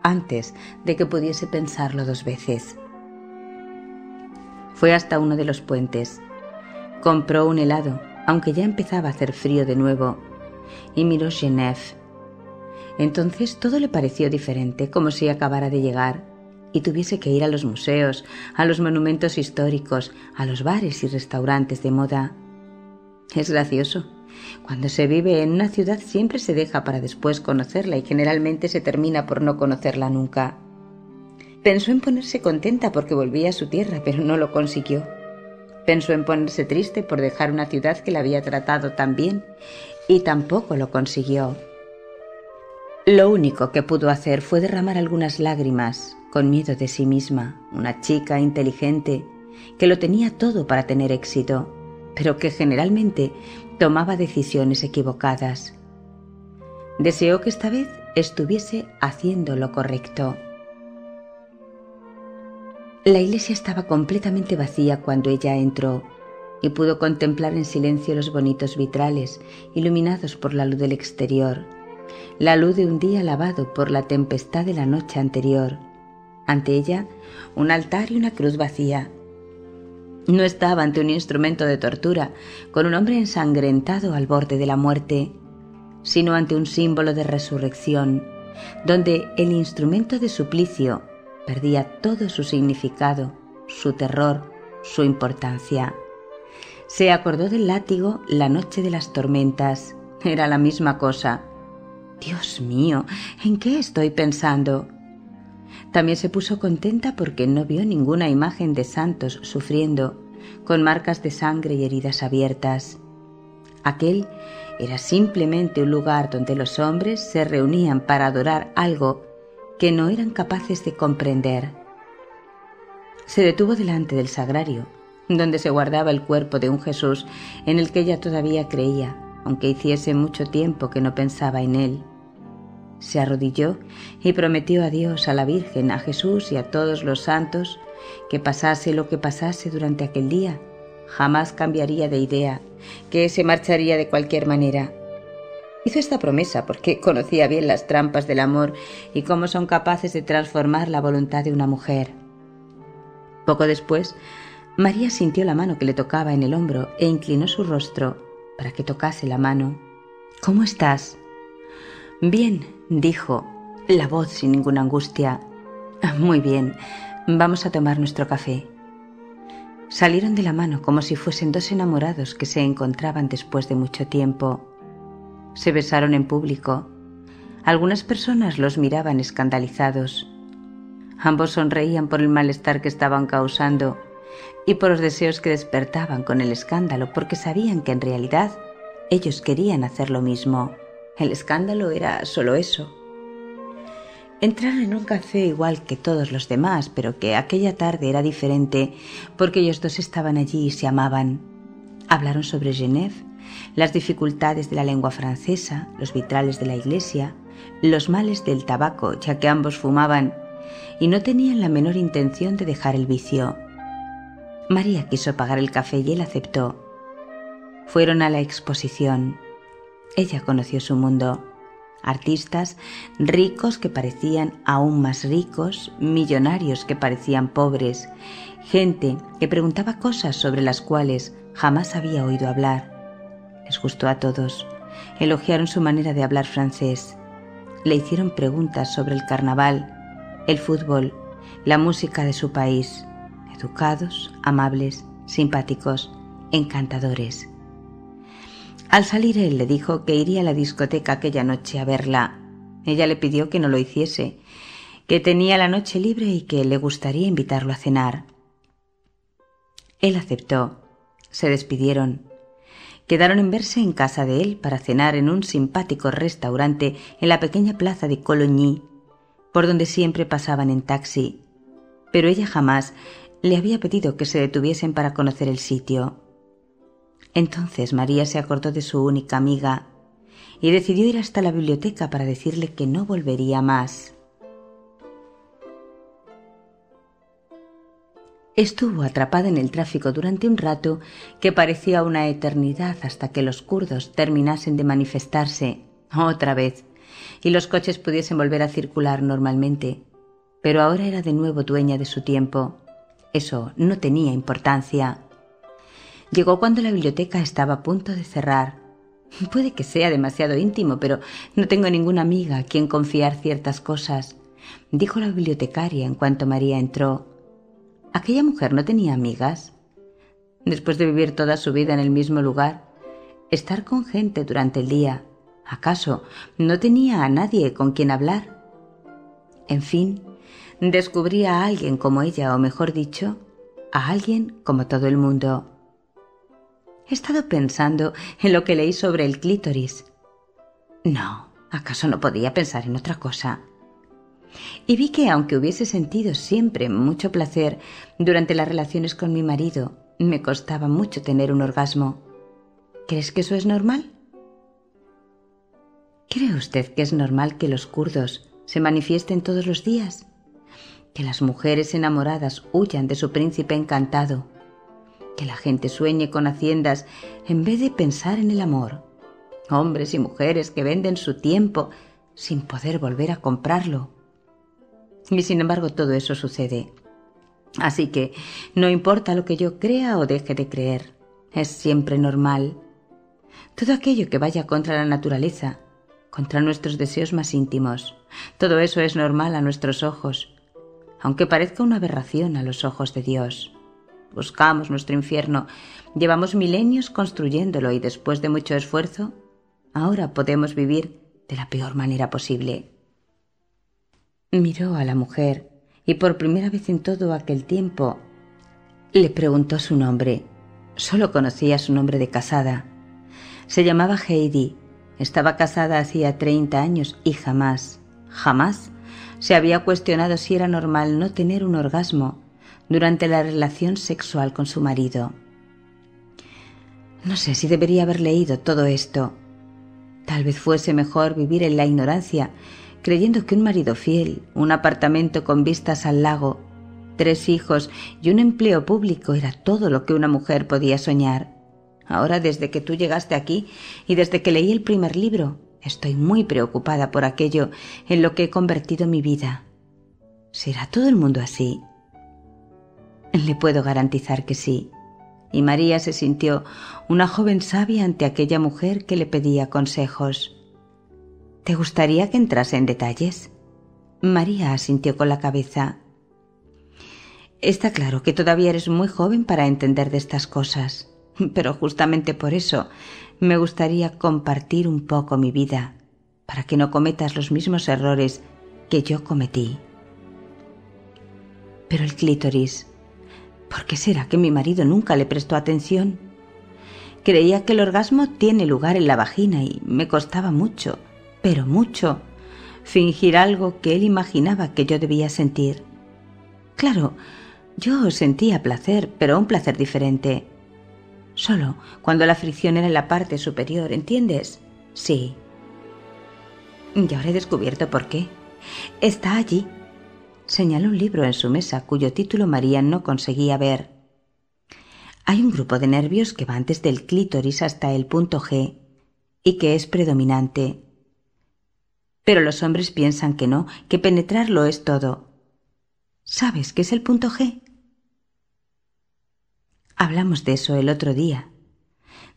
antes de que pudiese pensarlo dos veces. Fue hasta uno de los puentes. Compró un helado, aunque ya empezaba a hacer frío de nuevo, y miró Genève. Entonces todo le pareció diferente, como si acabara de llegar y tuviese que ir a los museos, a los monumentos históricos, a los bares y restaurantes de moda. Es gracioso. Cuando se vive en una ciudad siempre se deja para después conocerla y generalmente se termina por no conocerla nunca. Pensó en ponerse contenta porque volvía a su tierra, pero no lo consiguió. Pensó en ponerse triste por dejar una ciudad que la había tratado tan bien y tampoco lo consiguió. Lo único que pudo hacer fue derramar algunas lágrimas, con miedo de sí misma, una chica inteligente que lo tenía todo para tener éxito, pero que generalmente tomaba decisiones equivocadas. Deseó que esta vez estuviese haciendo lo correcto. La iglesia estaba completamente vacía cuando ella entró y pudo contemplar en silencio los bonitos vitrales iluminados por la luz del exterior, la luz de un día lavado por la tempestad de la noche anterior ante ella, un altar y una cruz vacía. No estaba ante un instrumento de tortura, con un hombre ensangrentado al borde de la muerte, sino ante un símbolo de resurrección, donde el instrumento de suplicio perdía todo su significado, su terror, su importancia. Se acordó del látigo la noche de las tormentas. Era la misma cosa. Dios mío, ¿en qué estoy pensando? También se puso contenta porque no vio ninguna imagen de santos sufriendo, con marcas de sangre y heridas abiertas. Aquel era simplemente un lugar donde los hombres se reunían para adorar algo que no eran capaces de comprender. Se detuvo delante del sagrario, donde se guardaba el cuerpo de un Jesús en el que ella todavía creía, aunque hiciese mucho tiempo que no pensaba en él se arrodilló y prometió a Dios, a la Virgen, a Jesús y a todos los santos que pasase lo que pasase durante aquel día, jamás cambiaría de idea, que se marcharía de cualquier manera. Hizo esta promesa porque conocía bien las trampas del amor y cómo son capaces de transformar la voluntad de una mujer. Poco después, María sintió la mano que le tocaba en el hombro e inclinó su rostro para que tocase la mano. ¿Cómo estás? Bien, dijo, la voz sin ninguna angustia. Muy bien, vamos a tomar nuestro café. Salieron de la mano como si fuesen dos enamorados que se encontraban después de mucho tiempo. Se besaron en público. Algunas personas los miraban escandalizados. Ambos sonreían por el malestar que estaban causando y por los deseos que despertaban con el escándalo, porque sabían que en realidad ellos querían hacer lo mismo. El escándalo era solo eso. Entraron en un café igual que todos los demás, pero que aquella tarde era diferente porque ellos dos estaban allí y se amaban. Hablaron sobre Genève, las dificultades de la lengua francesa, los vitrales de la iglesia, los males del tabaco, ya que ambos fumaban, y no tenían la menor intención de dejar el vicio. María quiso pagar el café y él aceptó. Fueron a la exposición. Ella conoció su mundo. Artistas ricos que parecían aún más ricos, millonarios que parecían pobres, gente que preguntaba cosas sobre las cuales jamás había oído hablar. Les gustó a todos. Elogiaron su manera de hablar francés. Le hicieron preguntas sobre el carnaval, el fútbol, la música de su país. Educados, amables, simpáticos, encantadores. Al salir él le dijo que iría a la discoteca aquella noche a verla. Ella le pidió que no lo hiciese, que tenía la noche libre y que le gustaría invitarlo a cenar. Él aceptó. Se despidieron. Quedaron en verse en casa de él para cenar en un simpático restaurante en la pequeña plaza de Cologny, por donde siempre pasaban en taxi. Pero ella jamás le había pedido que se detuviesen para conocer el sitio. Entonces María se acordó de su única amiga y decidió ir hasta la biblioteca para decirle que no volvería más. Estuvo atrapada en el tráfico durante un rato que parecía una eternidad hasta que los kurdos terminasen de manifestarse otra vez y los coches pudiesen volver a circular normalmente. Pero ahora era de nuevo dueña de su tiempo. Eso no tenía importancia. Llegó cuando la biblioteca estaba a punto de cerrar. Puede que sea demasiado íntimo, pero no tengo ninguna amiga a quien confiar ciertas cosas, dijo la bibliotecaria en cuanto María entró. ¿Aquella mujer no tenía amigas? Después de vivir toda su vida en el mismo lugar, estar con gente durante el día, ¿acaso no tenía a nadie con quien hablar? En fin, descubría a alguien como ella, o mejor dicho, a alguien como todo el mundo. He estado pensando en lo que leí sobre el clítoris. No, ¿acaso no podía pensar en otra cosa? Y vi que aunque hubiese sentido siempre mucho placer durante las relaciones con mi marido, me costaba mucho tener un orgasmo. ¿Crees que eso es normal? ¿Cree usted que es normal que los kurdos se manifiesten todos los días? Que las mujeres enamoradas huyan de su príncipe encantado que la gente sueñe con haciendas en vez de pensar en el amor. Hombres y mujeres que venden su tiempo sin poder volver a comprarlo. Y sin embargo todo eso sucede. Así que no importa lo que yo crea o deje de creer, es siempre normal. Todo aquello que vaya contra la naturaleza, contra nuestros deseos más íntimos, todo eso es normal a nuestros ojos, aunque parezca una aberración a los ojos de Dios buscamos nuestro infierno, llevamos milenios construyéndolo y después de mucho esfuerzo, ahora podemos vivir de la peor manera posible. Miró a la mujer y por primera vez en todo aquel tiempo le preguntó su nombre. Solo conocía su nombre de casada. Se llamaba Heidi. Estaba casada hacía treinta años y jamás, jamás se había cuestionado si era normal no tener un orgasmo durante la relación sexual con su marido. No sé si debería haber leído todo esto. Tal vez fuese mejor vivir en la ignorancia, creyendo que un marido fiel, un apartamento con vistas al lago, tres hijos y un empleo público era todo lo que una mujer podía soñar. Ahora, desde que tú llegaste aquí y desde que leí el primer libro, estoy muy preocupada por aquello en lo que he convertido mi vida. ¿Será todo el mundo así? Le puedo garantizar que sí. Y María se sintió una joven sabia ante aquella mujer que le pedía consejos. ¿Te gustaría que entrase en detalles? María asintió con la cabeza. Está claro que todavía eres muy joven para entender de estas cosas, pero justamente por eso me gustaría compartir un poco mi vida, para que no cometas los mismos errores que yo cometí. Pero el clítoris ¿Por qué será que mi marido nunca le prestó atención? Creía que el orgasmo tiene lugar en la vagina y me costaba mucho, pero mucho, fingir algo que él imaginaba que yo debía sentir. Claro, yo sentía placer, pero un placer diferente. Solo cuando la fricción era en la parte superior, ¿entiendes? Sí. Y ahora he descubierto por qué. Está allí, Señaló un libro en su mesa cuyo título María no conseguía ver. Hay un grupo de nervios que van desde el clítoris hasta el punto G y que es predominante. Pero los hombres piensan que no, que penetrarlo es todo. ¿Sabes qué es el punto G? Hablamos de eso el otro día,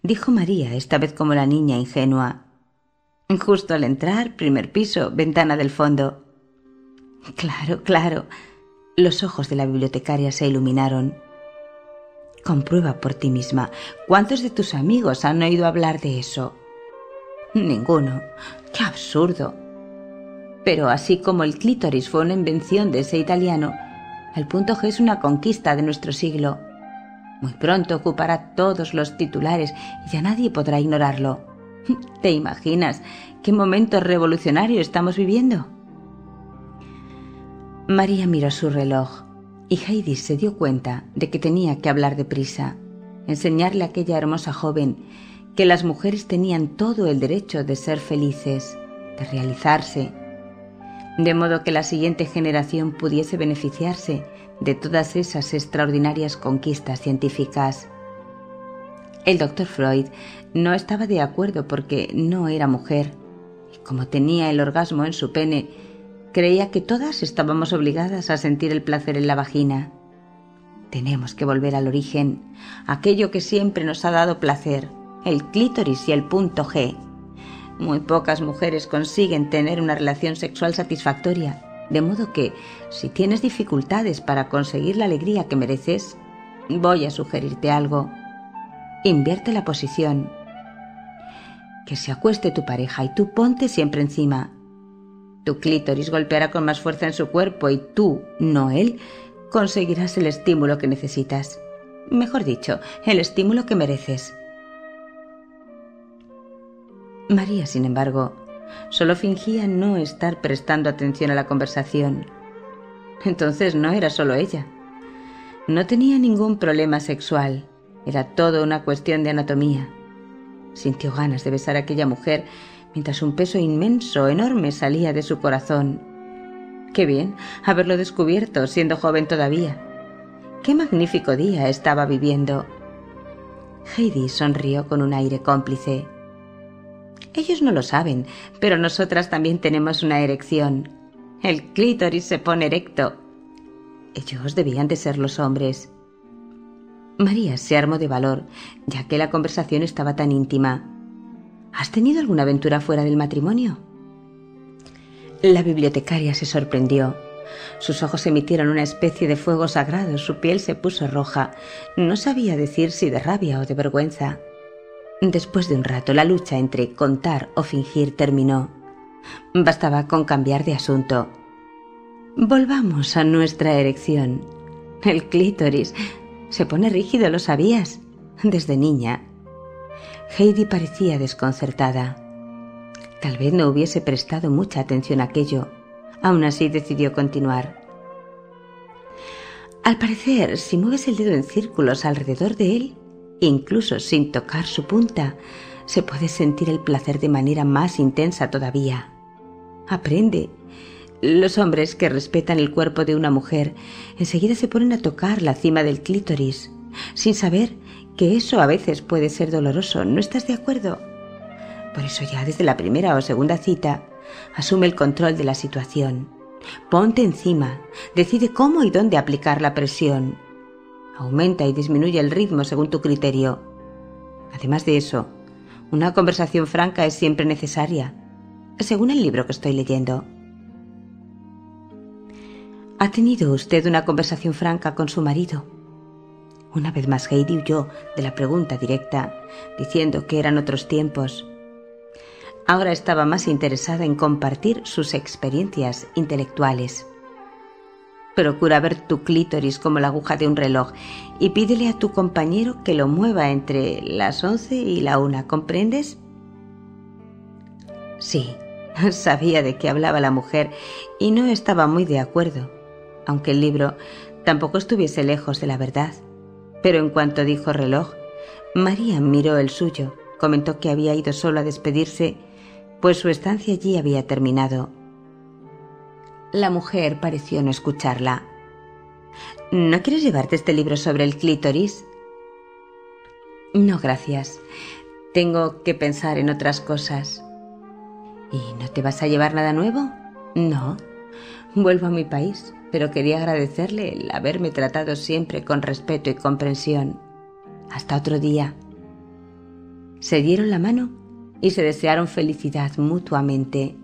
dijo María, esta vez como la niña ingenua. Justo al entrar, primer piso, ventana del fondo. Claro, claro. Los ojos de la bibliotecaria se iluminaron. Comprueba por ti misma. ¿Cuántos de tus amigos han oído hablar de eso? Ninguno. ¡Qué absurdo! Pero así como el clítoris fue una invención de ese italiano, el punto G es una conquista de nuestro siglo. Muy pronto ocupará todos los titulares y ya nadie podrá ignorarlo. *laughs* ¿Te imaginas qué momento revolucionario estamos viviendo? María miró su reloj y Heidi se dio cuenta de que tenía que hablar deprisa, enseñarle a aquella hermosa joven que las mujeres tenían todo el derecho de ser felices, de realizarse, de modo que la siguiente generación pudiese beneficiarse de todas esas extraordinarias conquistas científicas. El doctor Freud no estaba de acuerdo porque no era mujer, y como tenía el orgasmo en su pene, creía que todas estábamos obligadas a sentir el placer en la vagina. Tenemos que volver al origen, aquello que siempre nos ha dado placer, el clítoris y el punto G. Muy pocas mujeres consiguen tener una relación sexual satisfactoria, de modo que, si tienes dificultades para conseguir la alegría que mereces, voy a sugerirte algo. Invierte la posición. Que se acueste tu pareja y tú ponte siempre encima. Tu clítoris golpeará con más fuerza en su cuerpo y tú, no él, conseguirás el estímulo que necesitas. Mejor dicho, el estímulo que mereces. María, sin embargo, solo fingía no estar prestando atención a la conversación. Entonces no era solo ella. No tenía ningún problema sexual. Era todo una cuestión de anatomía. Sintió ganas de besar a aquella mujer mientras un peso inmenso, enorme, salía de su corazón. Qué bien haberlo descubierto siendo joven todavía. Qué magnífico día estaba viviendo. Heidi sonrió con un aire cómplice. Ellos no lo saben, pero nosotras también tenemos una erección. El clítoris se pone erecto. Ellos debían de ser los hombres. María se armó de valor, ya que la conversación estaba tan íntima. ¿Has tenido alguna aventura fuera del matrimonio? La bibliotecaria se sorprendió. Sus ojos emitieron una especie de fuego sagrado, su piel se puso roja. No sabía decir si de rabia o de vergüenza. Después de un rato, la lucha entre contar o fingir terminó. Bastaba con cambiar de asunto. Volvamos a nuestra erección. El clítoris se pone rígido, ¿lo sabías? Desde niña. Heidi parecía desconcertada. Tal vez no hubiese prestado mucha atención a aquello. Aún así decidió continuar. Al parecer, si mueves el dedo en círculos alrededor de él, incluso sin tocar su punta, se puede sentir el placer de manera más intensa todavía. Aprende. Los hombres que respetan el cuerpo de una mujer enseguida se ponen a tocar la cima del clítoris, sin saber que eso a veces puede ser doloroso. ¿No estás de acuerdo? Por eso ya desde la primera o segunda cita, asume el control de la situación. Ponte encima, decide cómo y dónde aplicar la presión. Aumenta y disminuye el ritmo según tu criterio. Además de eso, una conversación franca es siempre necesaria, según el libro que estoy leyendo. ¿Ha tenido usted una conversación franca con su marido? Una vez más Heidi huyó de la pregunta directa, diciendo que eran otros tiempos. Ahora estaba más interesada en compartir sus experiencias intelectuales. Procura ver tu clítoris como la aguja de un reloj y pídele a tu compañero que lo mueva entre las once y la una, ¿comprendes? Sí, *laughs* sabía de qué hablaba la mujer y no estaba muy de acuerdo, aunque el libro tampoco estuviese lejos de la verdad. Pero en cuanto dijo reloj, María miró el suyo, comentó que había ido solo a despedirse, pues su estancia allí había terminado La mujer pareció no escucharla. ¿No quieres llevarte este libro sobre el clítoris? No, gracias. Tengo que pensar en otras cosas. ¿Y no te vas a llevar nada nuevo? No. Vuelvo a mi país, pero quería agradecerle el haberme tratado siempre con respeto y comprensión. Hasta otro día. Se dieron la mano y se desearon felicidad mutuamente.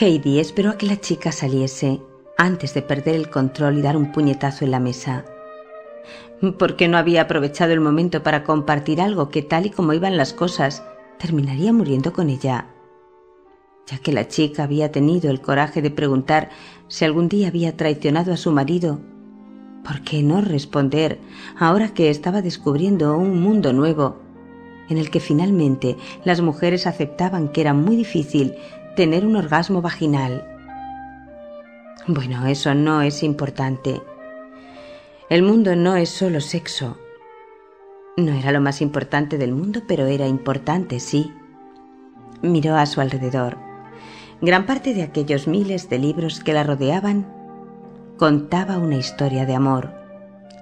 Heidi esperó a que la chica saliese antes de perder el control y dar un puñetazo en la mesa. ¿Por qué no había aprovechado el momento para compartir algo que tal y como iban las cosas terminaría muriendo con ella? Ya que la chica había tenido el coraje de preguntar si algún día había traicionado a su marido ¿Por qué no responder ahora que estaba descubriendo un mundo nuevo en el que finalmente las mujeres aceptaban que era muy difícil tener un orgasmo vaginal? Bueno, eso no es importante. El mundo no es solo sexo. No era lo más importante del mundo, pero era importante, sí. Miró a su alrededor. Gran parte de aquellos miles de libros que la rodeaban contaba una historia de amor,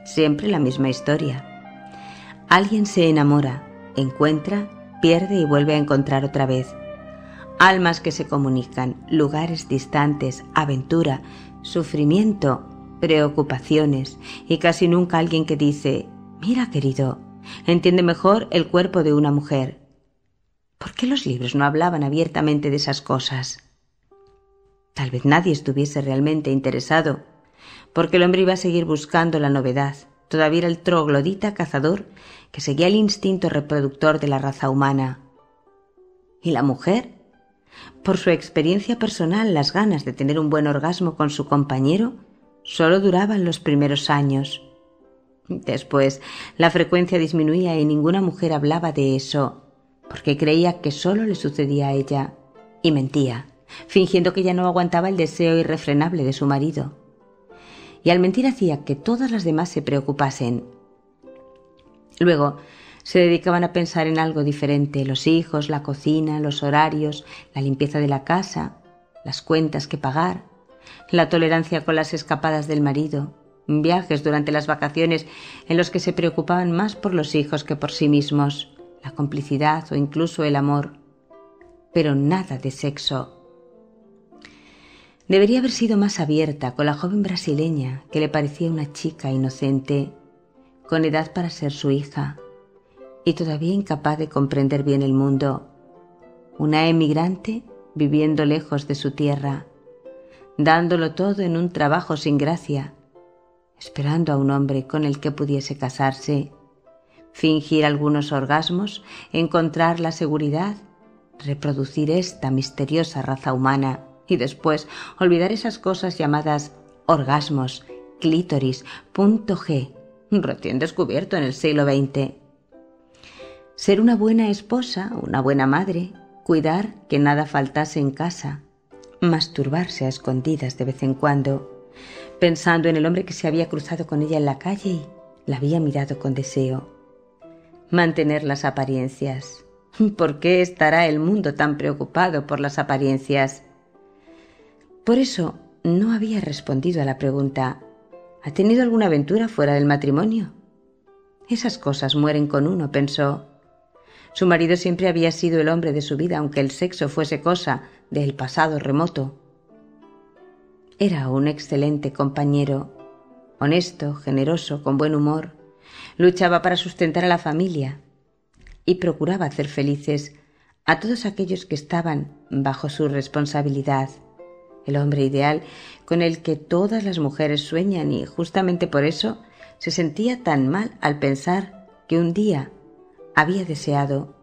siempre la misma historia. Alguien se enamora, encuentra, pierde y vuelve a encontrar otra vez. Almas que se comunican, lugares distantes, aventura, sufrimiento, preocupaciones y casi nunca alguien que dice, mira querido, entiende mejor el cuerpo de una mujer. ¿Por qué los libros no hablaban abiertamente de esas cosas? Tal vez nadie estuviese realmente interesado porque el hombre iba a seguir buscando la novedad. Todavía era el troglodita cazador que seguía el instinto reproductor de la raza humana. ¿Y la mujer? Por su experiencia personal, las ganas de tener un buen orgasmo con su compañero solo duraban los primeros años. Después, la frecuencia disminuía y ninguna mujer hablaba de eso, porque creía que solo le sucedía a ella, y mentía, fingiendo que ya no aguantaba el deseo irrefrenable de su marido. Y al mentir hacía que todas las demás se preocupasen. Luego se dedicaban a pensar en algo diferente, los hijos, la cocina, los horarios, la limpieza de la casa, las cuentas que pagar, la tolerancia con las escapadas del marido, viajes durante las vacaciones en los que se preocupaban más por los hijos que por sí mismos, la complicidad o incluso el amor, pero nada de sexo Debería haber sido más abierta con la joven brasileña que le parecía una chica inocente, con edad para ser su hija, y todavía incapaz de comprender bien el mundo. Una emigrante viviendo lejos de su tierra, dándolo todo en un trabajo sin gracia, esperando a un hombre con el que pudiese casarse, fingir algunos orgasmos, encontrar la seguridad, reproducir esta misteriosa raza humana y después olvidar esas cosas llamadas orgasmos, clítoris, punto G, recién descubierto en el siglo XX. Ser una buena esposa, una buena madre, cuidar que nada faltase en casa, masturbarse a escondidas de vez en cuando, pensando en el hombre que se había cruzado con ella en la calle y la había mirado con deseo. Mantener las apariencias. ¿Por qué estará el mundo tan preocupado por las apariencias? Por eso no había respondido a la pregunta ¿Ha tenido alguna aventura fuera del matrimonio? Esas cosas mueren con uno, pensó. Su marido siempre había sido el hombre de su vida, aunque el sexo fuese cosa del pasado remoto. Era un excelente compañero, honesto, generoso, con buen humor, luchaba para sustentar a la familia y procuraba hacer felices a todos aquellos que estaban bajo su responsabilidad el hombre ideal con el que todas las mujeres sueñan y justamente por eso se sentía tan mal al pensar que un día había deseado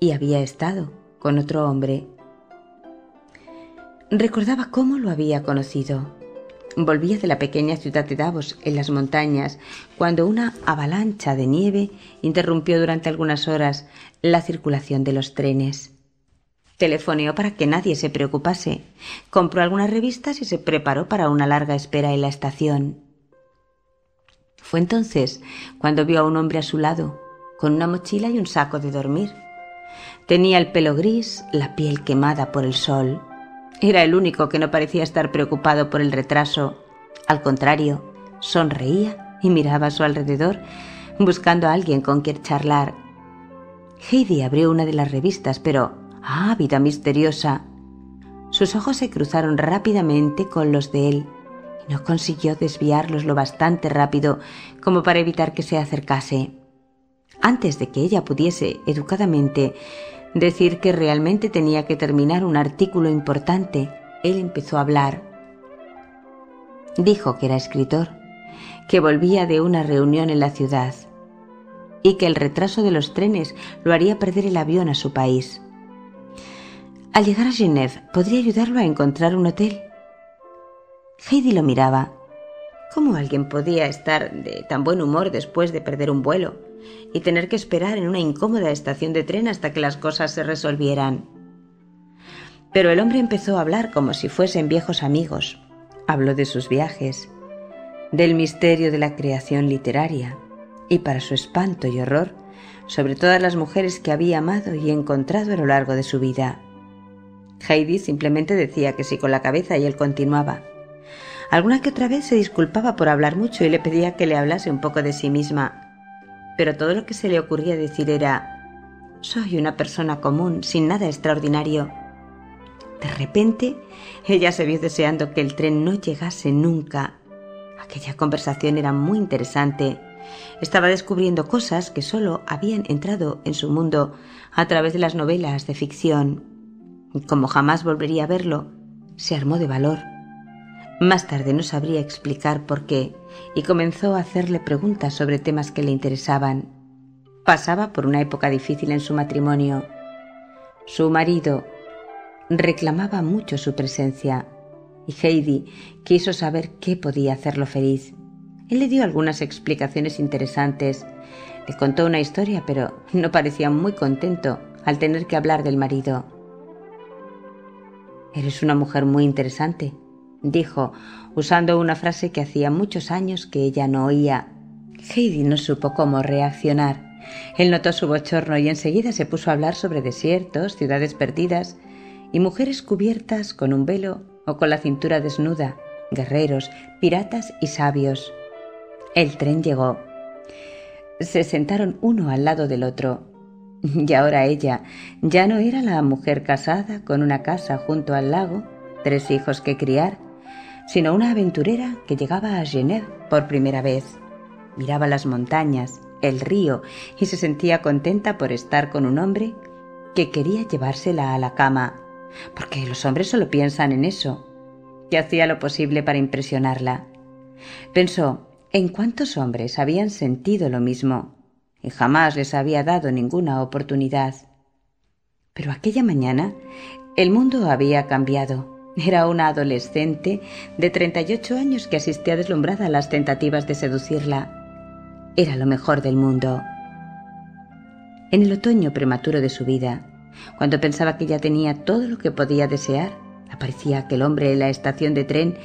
y había estado con otro hombre. Recordaba cómo lo había conocido. Volvía de la pequeña ciudad de Davos, en las montañas, cuando una avalancha de nieve interrumpió durante algunas horas la circulación de los trenes. Telefoneó para que nadie se preocupase. Compró algunas revistas y se preparó para una larga espera en la estación. Fue entonces cuando vio a un hombre a su lado, con una mochila y un saco de dormir. Tenía el pelo gris, la piel quemada por el sol. Era el único que no parecía estar preocupado por el retraso. Al contrario, sonreía y miraba a su alrededor, buscando a alguien con quien charlar. Heidi abrió una de las revistas, pero ¡ah, vida misteriosa! Sus ojos se cruzaron rápidamente con los de él y no consiguió desviarlos lo bastante rápido como para evitar que se acercase. Antes de que ella pudiese, educadamente, decir que realmente tenía que terminar un artículo importante, él empezó a hablar. Dijo que era escritor, que volvía de una reunión en la ciudad y que el retraso de los trenes lo haría perder el avión a su país. Al llegar a Genève, ¿podría ayudarlo a encontrar un hotel? Heidi lo miraba. ¿Cómo alguien podía estar de tan buen humor después de perder un vuelo y tener que esperar en una incómoda estación de tren hasta que las cosas se resolvieran? Pero el hombre empezó a hablar como si fuesen viejos amigos. Habló de sus viajes, del misterio de la creación literaria y, para su espanto y horror, sobre todas las mujeres que había amado y encontrado a lo largo de su vida. Heidi simplemente decía que sí con la cabeza y él continuaba. Alguna que otra vez se disculpaba por hablar mucho y le pedía que le hablase un poco de sí misma. Pero todo lo que se le ocurría decir era Soy una persona común, sin nada extraordinario. De repente, ella se vio deseando que el tren no llegase nunca. Aquella conversación era muy interesante. Estaba descubriendo cosas que solo habían entrado en su mundo a través de las novelas de ficción. Como jamás volvería a verlo, se armó de valor. Más tarde no sabría explicar por qué y comenzó a hacerle preguntas sobre temas que le interesaban. Pasaba por una época difícil en su matrimonio. Su marido reclamaba mucho su presencia y Heidi quiso saber qué podía hacerlo feliz. Él le dio algunas explicaciones interesantes, le contó una historia, pero no parecía muy contento al tener que hablar del marido. Eres una mujer muy interesante, dijo, usando una frase que hacía muchos años que ella no oía. Heidi no supo cómo reaccionar. Él notó su bochorno y enseguida se puso a hablar sobre desiertos, ciudades perdidas y mujeres cubiertas con un velo o con la cintura desnuda, guerreros, piratas y sabios. El tren llegó. Se sentaron uno al lado del otro. *laughs* Y ahora ella ya no era la mujer casada con una casa junto al lago, tres hijos que criar, sino una aventurera que llegaba a Genève por primera vez. Miraba las montañas, el río y se sentía contenta por estar con un hombre que quería llevársela a la cama, porque los hombres solo piensan en eso, y hacía lo posible para impresionarla. Pensó en cuántos hombres habían sentido lo mismo y jamás les había dado ninguna oportunidad. Pero aquella mañana el mundo había cambiado. Era una adolescente de 38 años que asistía deslumbrada a las tentativas de seducirla. Era lo mejor del mundo. En el otoño prematuro de su vida, cuando pensaba que ya tenía todo lo que podía desear, aparecía aquel hombre en la estación de tren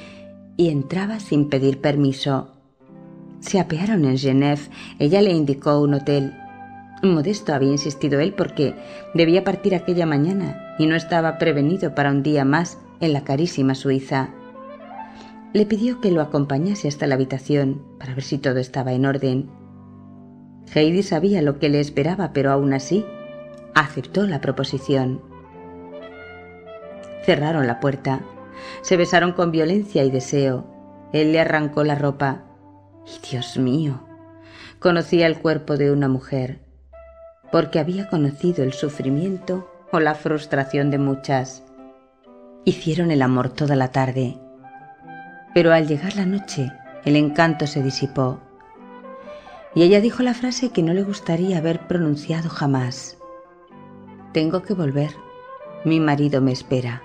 y entraba sin pedir permiso. Se apearon en Genève. Ella le indicó un hotel. Modesto había insistido él porque debía partir aquella mañana y no estaba prevenido para un día más en la carísima Suiza. Le pidió que lo acompañase hasta la habitación para ver si todo estaba en orden. Heidi sabía lo que le esperaba, pero aún así aceptó la proposición. Cerraron la puerta, se besaron con violencia y deseo. Él le arrancó la ropa Dios mío, conocía el cuerpo de una mujer, porque había conocido el sufrimiento o la frustración de muchas. Hicieron el amor toda la tarde, pero al llegar la noche el encanto se disipó y ella dijo la frase que no le gustaría haber pronunciado jamás. Tengo que volver, mi marido me espera.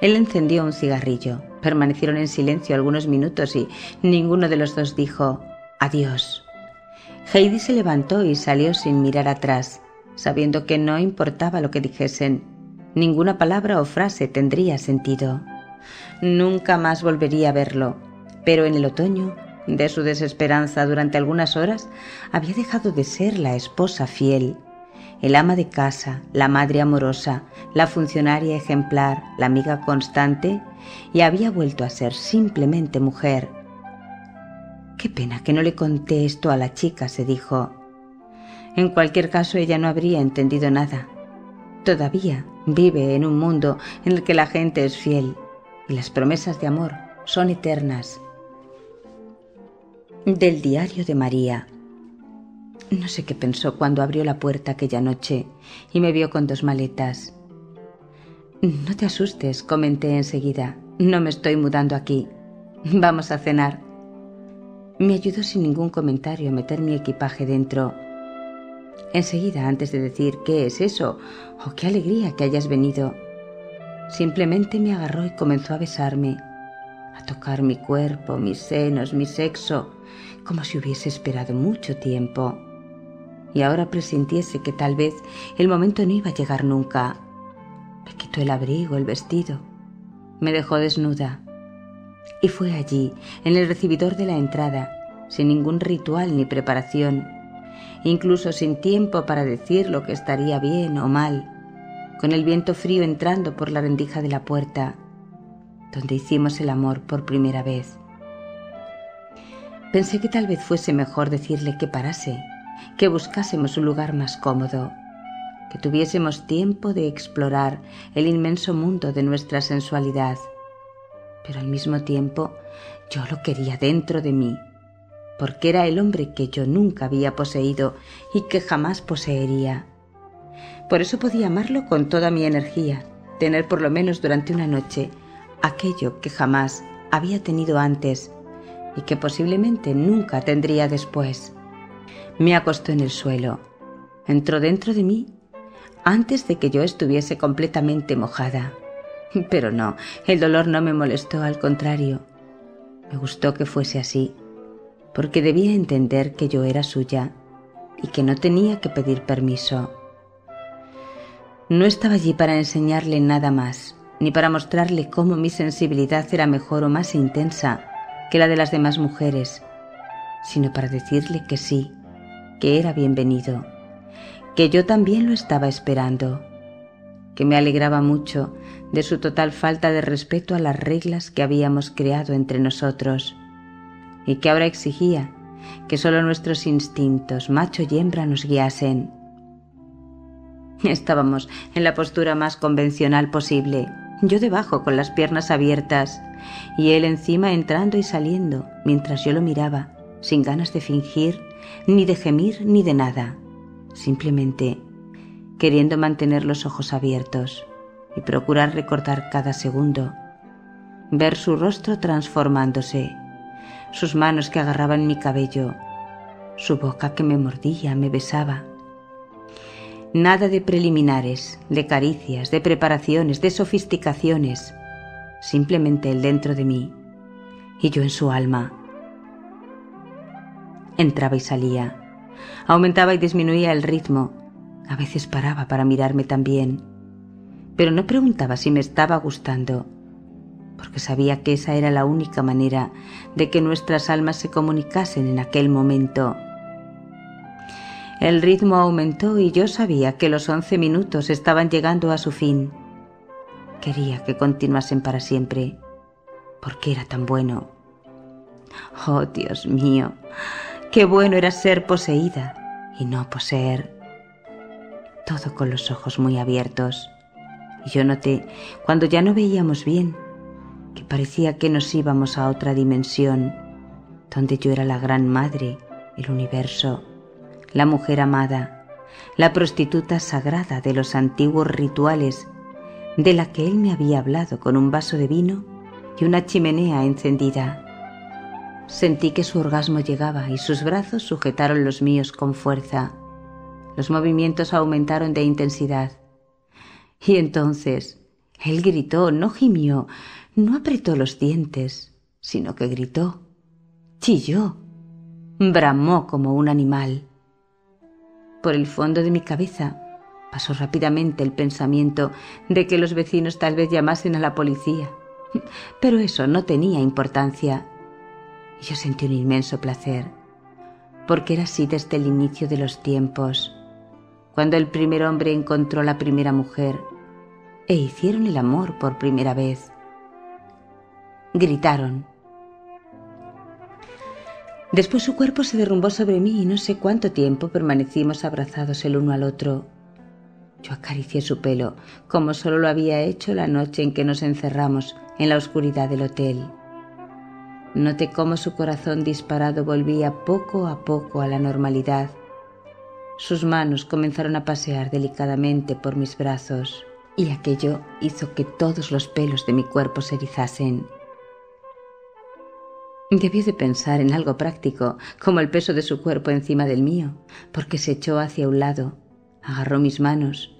Él encendió un cigarrillo. Permanecieron en silencio algunos minutos y ninguno de los dos dijo adiós. Heidi se levantó y salió sin mirar atrás, sabiendo que no importaba lo que dijesen. Ninguna palabra o frase tendría sentido. Nunca más volvería a verlo, pero en el otoño, de su desesperanza durante algunas horas, había dejado de ser la esposa fiel el ama de casa, la madre amorosa, la funcionaria ejemplar, la amiga constante, y había vuelto a ser simplemente mujer. Qué pena que no le conté esto a la chica, se dijo. En cualquier caso ella no habría entendido nada. Todavía vive en un mundo en el que la gente es fiel y las promesas de amor son eternas. Del diario de María. No sé qué pensó cuando abrió la puerta aquella noche y me vio con dos maletas. No te asustes, comenté enseguida. No me estoy mudando aquí. Vamos a cenar. Me ayudó sin ningún comentario a meter mi equipaje dentro. Enseguida, antes de decir qué es eso o qué alegría que hayas venido, simplemente me agarró y comenzó a besarme, a tocar mi cuerpo, mis senos, mi sexo, como si hubiese esperado mucho tiempo. Y ahora presintiese que tal vez el momento no iba a llegar nunca. Me quitó el abrigo, el vestido, me dejó desnuda. Y fue allí, en el recibidor de la entrada, sin ningún ritual ni preparación, incluso sin tiempo para decir lo que estaría bien o mal, con el viento frío entrando por la rendija de la puerta, donde hicimos el amor por primera vez. Pensé que tal vez fuese mejor decirle que parase, que buscásemos un lugar más cómodo, que tuviésemos tiempo de explorar el inmenso mundo de nuestra sensualidad. Pero al mismo tiempo yo lo quería dentro de mí, porque era el hombre que yo nunca había poseído y que jamás poseería. Por eso podía amarlo con toda mi energía, tener por lo menos durante una noche aquello que jamás había tenido antes y que posiblemente nunca tendría después. Me acostó en el suelo, entró dentro de mí antes de que yo estuviese completamente mojada. Pero no, el dolor no me molestó, al contrario. Me gustó que fuese así, porque debía entender que yo era suya y que no tenía que pedir permiso. No estaba allí para enseñarle nada más, ni para mostrarle cómo mi sensibilidad era mejor o más intensa que la de las demás mujeres, sino para decirle que sí, que era bienvenido que yo también lo estaba esperando, que me alegraba mucho de su total falta de respeto a las reglas que habíamos creado entre nosotros y que ahora exigía que solo nuestros instintos, macho y hembra, nos guiasen. Estábamos en la postura más convencional posible, yo debajo con las piernas abiertas y él encima entrando y saliendo mientras yo lo miraba, sin ganas de fingir, ni de gemir, ni de nada simplemente queriendo mantener los ojos abiertos y procurar recordar cada segundo, ver su rostro transformándose, sus manos que agarraban mi cabello, su boca que me mordía, me besaba. Nada de preliminares, de caricias, de preparaciones, de sofisticaciones, simplemente él dentro de mí y yo en su alma. Entraba y salía, Aumentaba y disminuía el ritmo. A veces paraba para mirarme también. Pero no preguntaba si me estaba gustando, porque sabía que esa era la única manera de que nuestras almas se comunicasen en aquel momento. El ritmo aumentó y yo sabía que los once minutos estaban llegando a su fin. Quería que continuasen para siempre, porque era tan bueno. Oh, Dios mío, Qué bueno era ser poseída y no poseer. Todo con los ojos muy abiertos. Y yo noté, cuando ya no veíamos bien, que parecía que nos íbamos a otra dimensión, donde yo era la gran madre, el universo, la mujer amada, la prostituta sagrada de los antiguos rituales, de la que él me había hablado con un vaso de vino y una chimenea encendida. Sentí que su orgasmo llegaba y sus brazos sujetaron los míos con fuerza. Los movimientos aumentaron de intensidad. Y entonces él gritó, no gimió, no apretó los dientes, sino que gritó, chilló, bramó como un animal. Por el fondo de mi cabeza pasó rápidamente el pensamiento de que los vecinos tal vez llamasen a la policía. Pero eso no tenía importancia y yo sentí un inmenso placer, porque era así desde el inicio de los tiempos, cuando el primer hombre encontró la primera mujer e hicieron el amor por primera vez. Gritaron. Después su cuerpo se derrumbó sobre mí y no sé cuánto tiempo permanecimos abrazados el uno al otro. Yo acaricié su pelo, como solo lo había hecho la noche en que nos encerramos en la oscuridad del hotel. Noté cómo su corazón disparado volvía poco a poco a la normalidad. Sus manos comenzaron a pasear delicadamente por mis brazos y aquello hizo que todos los pelos de mi cuerpo se erizasen. Debió de pensar en algo práctico, como el peso de su cuerpo encima del mío, porque se echó hacia un lado, agarró mis manos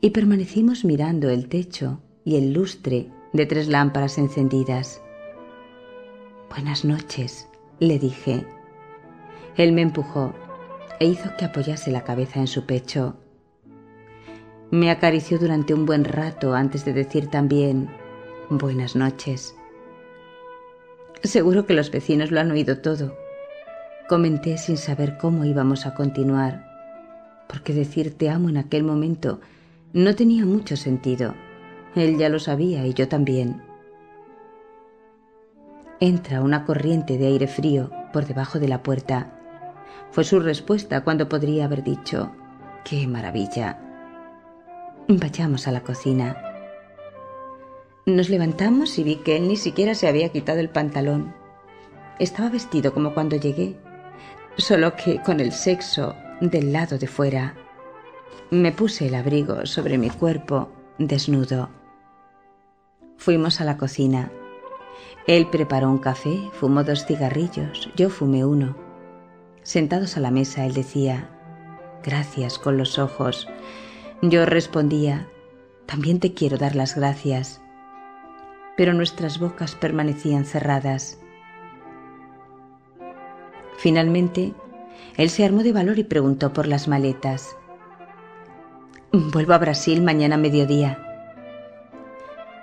y permanecimos mirando el techo y el lustre de tres lámparas encendidas. Buenas noches, le dije. Él me empujó e hizo que apoyase la cabeza en su pecho. Me acarició durante un buen rato antes de decir también buenas noches. Seguro que los vecinos lo han oído todo. Comenté sin saber cómo íbamos a continuar, porque decir te amo en aquel momento no tenía mucho sentido. Él ya lo sabía y yo también. Entra una corriente de aire frío por debajo de la puerta. Fue su respuesta cuando podría haber dicho, ¡qué maravilla! Vayamos a la cocina. Nos levantamos y vi que él ni siquiera se había quitado el pantalón. Estaba vestido como cuando llegué, solo que con el sexo del lado de fuera. Me puse el abrigo sobre mi cuerpo, desnudo. Fuimos a la cocina. Él preparó un café, fumó dos cigarrillos, yo fumé uno. Sentados a la mesa, él decía, gracias con los ojos. Yo respondía, también te quiero dar las gracias pero nuestras bocas permanecían cerradas. Finalmente, él se armó de valor y preguntó por las maletas. Vuelvo a Brasil mañana a mediodía.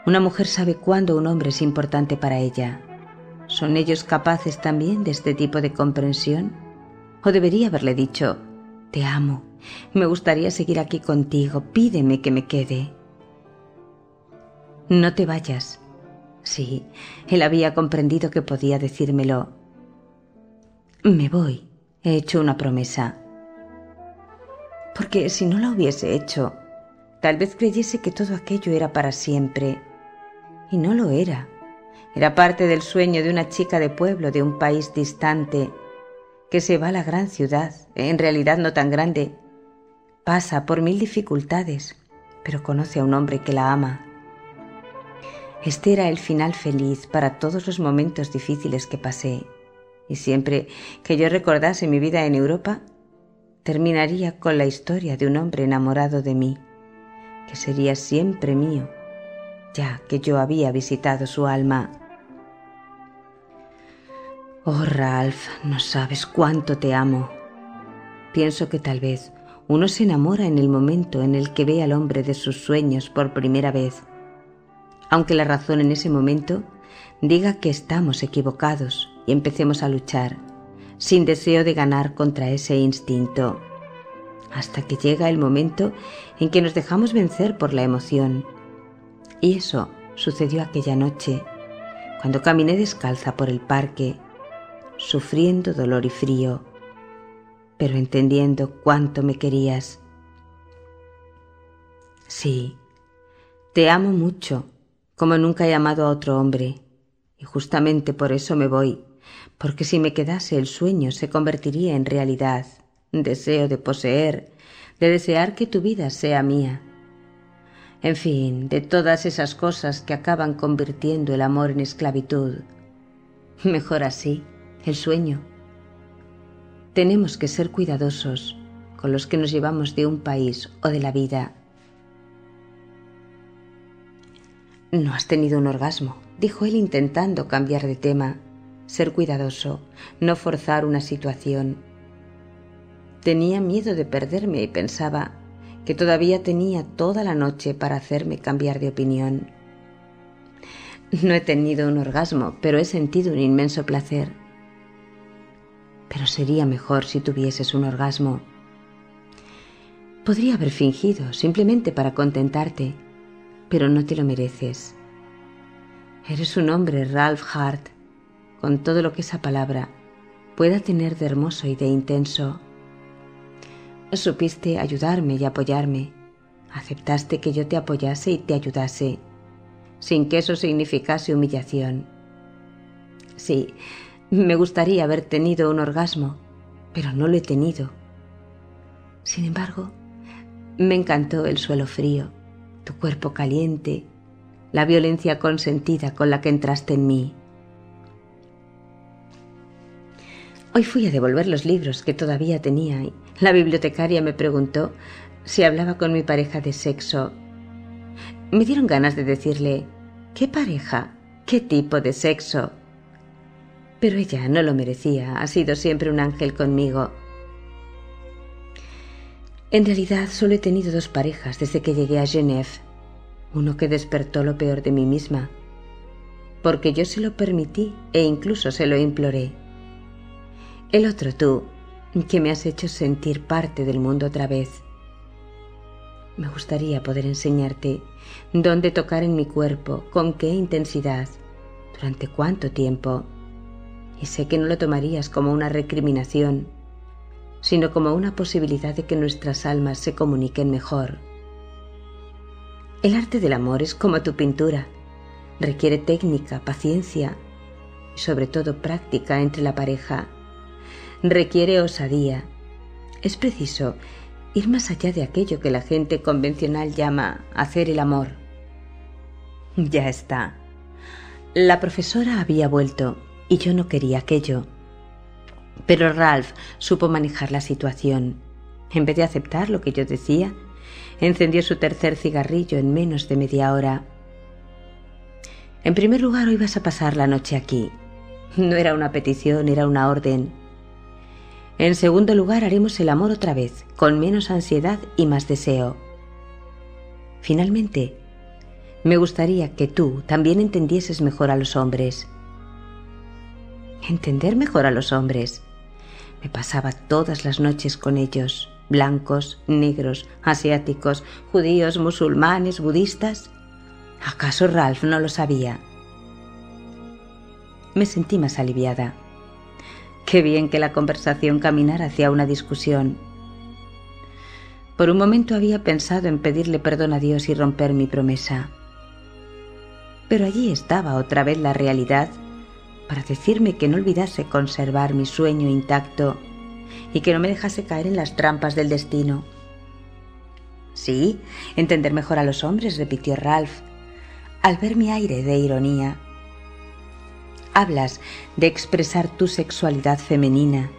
Una mujer sabe cuándo un hombre es importante para ella. ¿Son ellos capaces también de este tipo de comprensión? ¿O debería haberle dicho, te amo, me gustaría seguir aquí contigo, pídeme que me quede? No te vayas, Sí, él había comprendido que podía decírmelo. Me voy. He hecho una promesa. Porque si no la hubiese hecho, tal vez creyese que todo aquello era para siempre. Y no lo era. Era parte del sueño de una chica de pueblo de un país distante, que se va a la gran ciudad, en realidad no tan grande. Pasa por mil dificultades, pero conoce a un hombre que la ama este era el final feliz para todos los momentos difíciles que pasé, y siempre que yo recordase mi vida en Europa, terminaría con la historia de un hombre enamorado de mí, que sería siempre mío, ya que yo había visitado su alma. Oh, Ralph, no sabes cuánto te amo. Pienso que tal vez uno se enamora en el momento en el que ve al hombre de sus sueños por primera vez aunque la razón en ese momento diga que estamos equivocados y empecemos a luchar, sin deseo de ganar contra ese instinto, hasta que llega el momento en que nos dejamos vencer por la emoción. Y eso sucedió aquella noche, cuando caminé descalza por el parque, sufriendo dolor y frío, pero entendiendo cuánto me querías. Sí, te amo mucho como nunca he amado a otro hombre, y justamente por eso me voy, porque si me quedase el sueño se convertiría en realidad, deseo de poseer, de desear que tu vida sea mía. En fin, de todas esas cosas que acaban convirtiendo el amor en esclavitud. Mejor así, el sueño. Tenemos que ser cuidadosos con los que nos llevamos de un país o de la vida No has tenido un orgasmo, dijo él intentando cambiar de tema, ser cuidadoso, no forzar una situación. Tenía miedo de perderme y pensaba que todavía tenía toda la noche para hacerme cambiar de opinión. No he tenido un orgasmo, pero he sentido un inmenso placer. Pero sería mejor si tuvieses un orgasmo. Podría haber fingido simplemente para contentarte, pero no te lo mereces. Eres un hombre, Ralph Hart, con todo lo que esa palabra pueda tener de hermoso y de intenso. Supiste ayudarme y apoyarme. Aceptaste que yo te apoyase y te ayudase, sin que eso significase humillación. Sí, me gustaría haber tenido un orgasmo, pero no lo he tenido. Sin embargo, me encantó el suelo frío, tu cuerpo caliente, la violencia consentida con la que entraste en mí. Hoy fui a devolver los libros que todavía tenía y la bibliotecaria me preguntó si hablaba con mi pareja de sexo. Me dieron ganas de decirle, ¿qué pareja? ¿Qué tipo de sexo? Pero ella no lo merecía, ha sido siempre un ángel conmigo. En realidad solo he tenido dos parejas desde que llegué a Genève, uno que despertó lo peor de mí misma, porque yo se lo permití e incluso se lo imploré. El otro tú, que me has hecho sentir parte del mundo otra vez. Me gustaría poder enseñarte dónde tocar en mi cuerpo, con qué intensidad, durante cuánto tiempo. Y sé que no lo tomarías como una recriminación, sino como una posibilidad de que nuestras almas se comuniquen mejor. El arte del amor es como tu pintura. Requiere técnica, paciencia y sobre todo práctica entre la pareja requiere osadía. Es preciso ir más allá de aquello que la gente convencional llama hacer el amor. Ya está. La profesora había vuelto y yo no quería aquello. Pero Ralph supo manejar la situación. En vez de aceptar lo que yo decía, encendió su tercer cigarrillo en menos de media hora. En primer lugar, hoy vas a pasar la noche aquí. No era una petición, era una orden. En segundo lugar, haremos el amor otra vez, con menos ansiedad y más deseo. Finalmente, me gustaría que tú también entendieses mejor a los hombres. Entender mejor a los hombres. Me pasaba todas las noches con ellos, blancos, negros, asiáticos, judíos, musulmanes, budistas. ¿Acaso Ralph no lo sabía? Me sentí más aliviada. Qué bien que la conversación caminara hacia una discusión. Por un momento había pensado en pedirle perdón a Dios y romper mi promesa. Pero allí estaba otra vez la realidad para decirme que no olvidase conservar mi sueño intacto y que no me dejase caer en las trampas del destino. Sí, entender mejor a los hombres, repitió Ralph, al ver mi aire de ironía hablas de expresar tu sexualidad femenina,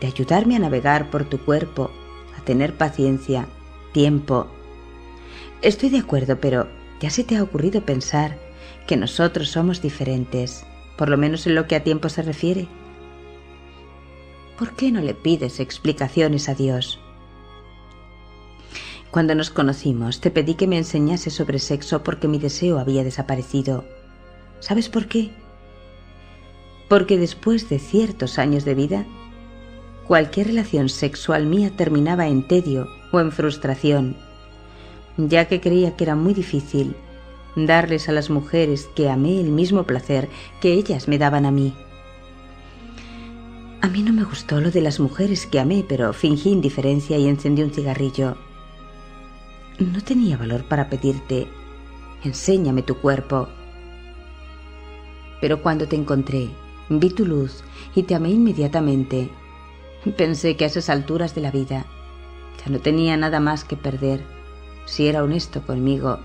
de ayudarme a navegar por tu cuerpo, a tener paciencia, tiempo. Estoy de acuerdo, pero ¿ya se te ha ocurrido pensar que nosotros somos diferentes, por lo menos en lo que a tiempo se refiere? ¿Por qué no le pides explicaciones a Dios? Cuando nos conocimos, te pedí que me enseñase sobre sexo porque mi deseo había desaparecido. ¿Sabes por qué? Porque después de ciertos años de vida, cualquier relación sexual mía terminaba en tedio o en frustración, ya que creía que era muy difícil darles a las mujeres que amé el mismo placer que ellas me daban a mí. A mí no me gustó lo de las mujeres que amé, pero fingí indiferencia y encendí un cigarrillo. No tenía valor para pedirte, enséñame tu cuerpo. Pero cuando te encontré, Vi tu luz y te amé inmediatamente. Pensé que a esas alturas de la vida ya no tenía nada más que perder si era honesto conmigo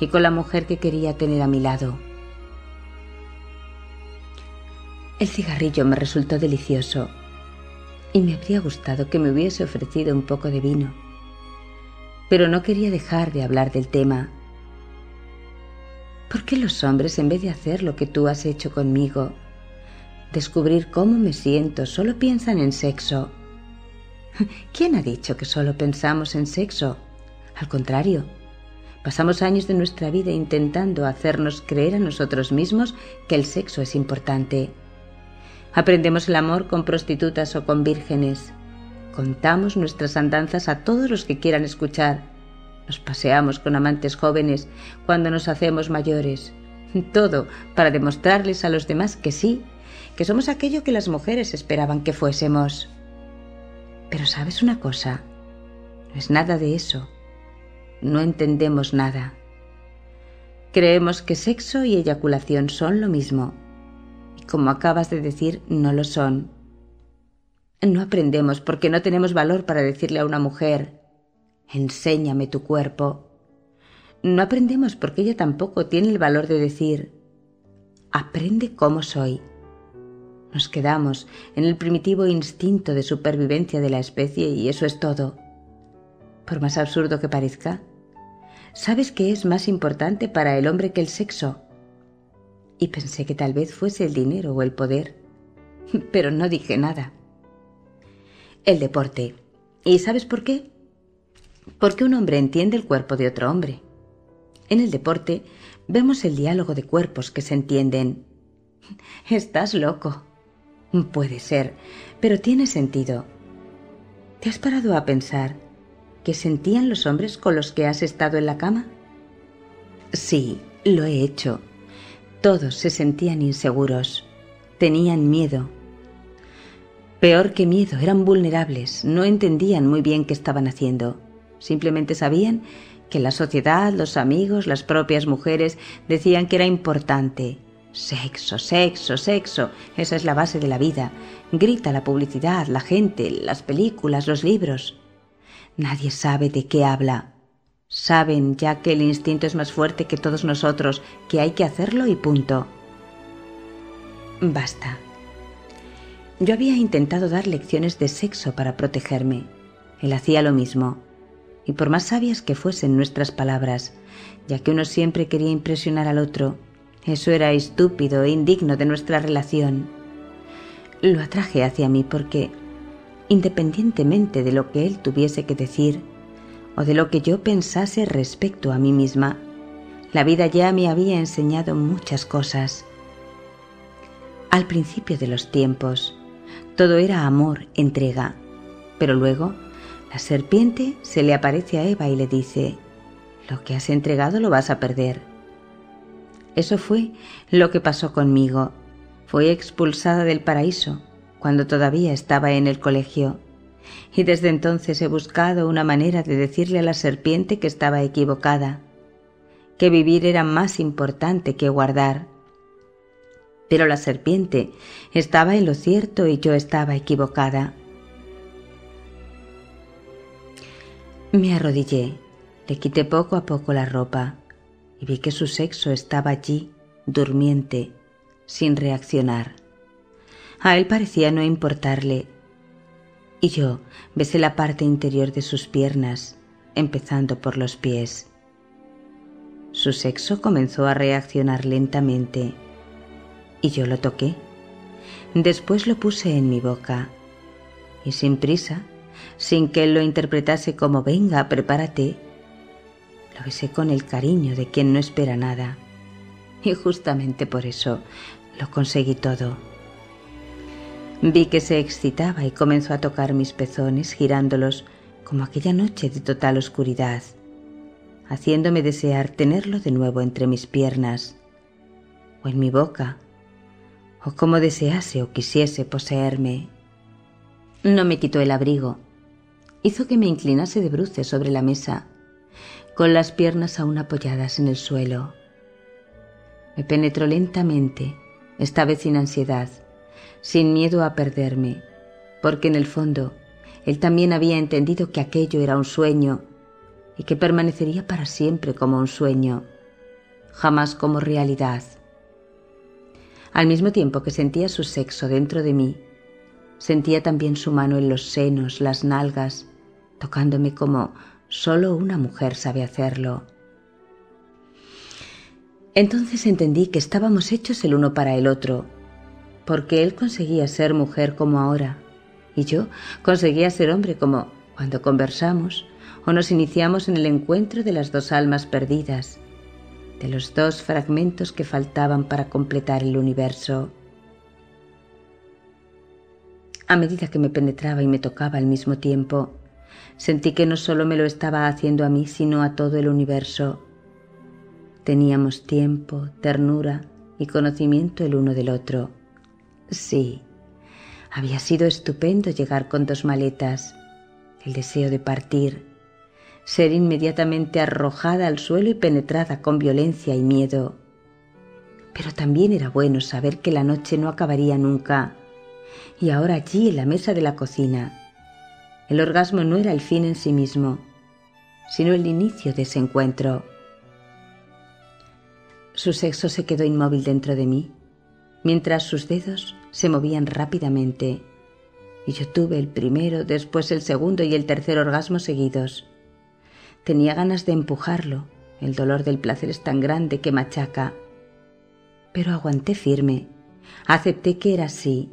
y con la mujer que quería tener a mi lado. El cigarrillo me resultó delicioso y me habría gustado que me hubiese ofrecido un poco de vino, pero no quería dejar de hablar del tema. ¿Por qué los hombres, en vez de hacer lo que tú has hecho conmigo, descubrir cómo me siento, solo piensan en sexo. ¿Quién ha dicho que solo pensamos en sexo? Al contrario, pasamos años de nuestra vida intentando hacernos creer a nosotros mismos que el sexo es importante. Aprendemos el amor con prostitutas o con vírgenes, Contamos nuestras andanzas a todos los que quieran escuchar. Nos paseamos con amantes jóvenes cuando nos hacemos mayores. Todo para demostrarles a los demás que sí, que somos aquello que las mujeres esperaban que fuésemos. Pero sabes una cosa, no es nada de eso. No entendemos nada. Creemos que sexo y eyaculación son lo mismo. Y como acabas de decir, no lo son. No aprendemos porque no tenemos valor para decirle a una mujer, enséñame tu cuerpo. No aprendemos porque ella tampoco tiene el valor de decir, aprende cómo soy. Nos quedamos en el primitivo instinto de supervivencia de la especie y eso es todo. Por más absurdo que parezca, ¿sabes qué es más importante para el hombre que el sexo? Y pensé que tal vez fuese el dinero o el poder, *laughs* pero no dije nada. El deporte. ¿Y sabes por qué? Porque un hombre entiende el cuerpo de otro hombre. En el deporte vemos el diálogo de cuerpos que se entienden. *laughs* Estás loco. Puede ser, pero tiene sentido. ¿Te has parado a pensar qué sentían los hombres con los que has estado en la cama? Sí, lo he hecho. Todos se sentían inseguros, tenían miedo. Peor que miedo, eran vulnerables, no entendían muy bien qué estaban haciendo. Simplemente sabían que la sociedad, los amigos, las propias mujeres decían que era importante. Sexo, sexo, sexo, esa es la base de la vida. Grita la publicidad, la gente, las películas, los libros. Nadie sabe de qué habla. Saben ya que el instinto es más fuerte que todos nosotros, que hay que hacerlo y punto. Basta. Yo había intentado dar lecciones de sexo para protegerme. Él hacía lo mismo y por más sabias que fuesen nuestras palabras, ya que uno siempre quería impresionar al otro, eso era estúpido e indigno de nuestra relación. Lo atraje hacia mí porque, independientemente de lo que él tuviese que decir, o de lo que yo pensase respecto a mí misma, la vida ya me había enseñado muchas cosas. Al principio de los tiempos, todo era amor, entrega, pero luego la serpiente se le aparece a Eva y le dice, lo que has entregado lo vas a perder. Eso fue lo que pasó conmigo. Fui expulsada del paraíso cuando todavía estaba en el colegio y desde entonces he buscado una manera de decirle a la serpiente que estaba equivocada, que vivir era más importante que guardar. Pero la serpiente estaba en lo cierto y yo estaba equivocada. Me arrodillé, le quité poco a poco la ropa y vi que su sexo estaba allí, durmiente, sin reaccionar. A él parecía no importarle, y yo besé la parte interior de sus piernas, empezando por los pies. Su sexo comenzó a reaccionar lentamente, y yo lo toqué. Después lo puse en mi boca, y sin prisa sin que él lo interpretase como venga, prepárate. Lo besé con el cariño de quien no espera nada. Y justamente por eso lo conseguí todo. Vi que se excitaba y comenzó a tocar mis pezones, girándolos como aquella noche de total oscuridad, haciéndome desear tenerlo de nuevo entre mis piernas, o en mi boca, o como desease o quisiese poseerme. No me quitó el abrigo, hizo que me inclinase de bruces sobre la mesa, con las piernas aún apoyadas en el suelo. Me penetró lentamente, esta vez sin ansiedad, sin miedo a perderme, porque en el fondo él también había entendido que aquello era un sueño y que permanecería para siempre como un sueño, jamás como realidad. Al mismo tiempo que sentía su sexo dentro de mí, sentía también su mano en los senos, las nalgas, tocándome como solo una mujer sabe hacerlo. Entonces entendí que estábamos hechos el uno para el otro, porque él conseguía ser mujer como ahora, y yo conseguía ser hombre como cuando conversamos o nos iniciamos en el encuentro de las dos almas perdidas, de los dos fragmentos que faltaban para completar el universo. A medida que me penetraba y me tocaba al mismo tiempo, sentí que no solo me lo estaba haciendo a mí, sino a todo el universo. Teníamos tiempo, ternura y conocimiento el uno del otro. Sí, había sido estupendo llegar con dos maletas, el deseo de partir, ser inmediatamente arrojada al suelo y penetrada con violencia y miedo. Pero también era bueno saber que la noche no acabaría nunca. Y ahora allí en la mesa de la cocina, el orgasmo no era el fin en sí mismo, sino el inicio de ese encuentro. Su sexo se quedó inmóvil dentro de mí, mientras sus dedos se movían rápidamente, y yo tuve el primero, después el segundo y el tercer orgasmo seguidos. Tenía ganas de empujarlo, el dolor del placer es tan grande que machaca. Pero aguanté firme, acepté que era así,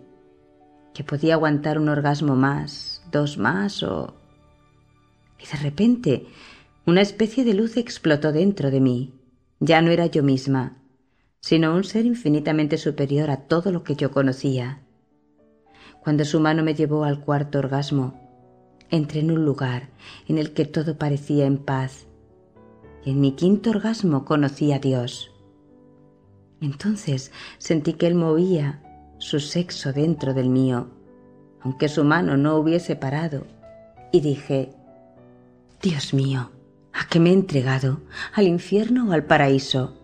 que podía aguantar un orgasmo más, dos más o... Y de repente una especie de luz explotó dentro de mí. Ya no era yo misma, sino un ser infinitamente superior a todo lo que yo conocía. Cuando su mano me llevó al cuarto orgasmo, entré en un lugar en el que todo parecía en paz. Y en mi quinto orgasmo conocí a Dios. Entonces sentí que Él movía su sexo dentro del mío, aunque su mano no hubiese parado, y dije, Dios mío, ¿a qué me he entregado? ¿Al infierno o al paraíso?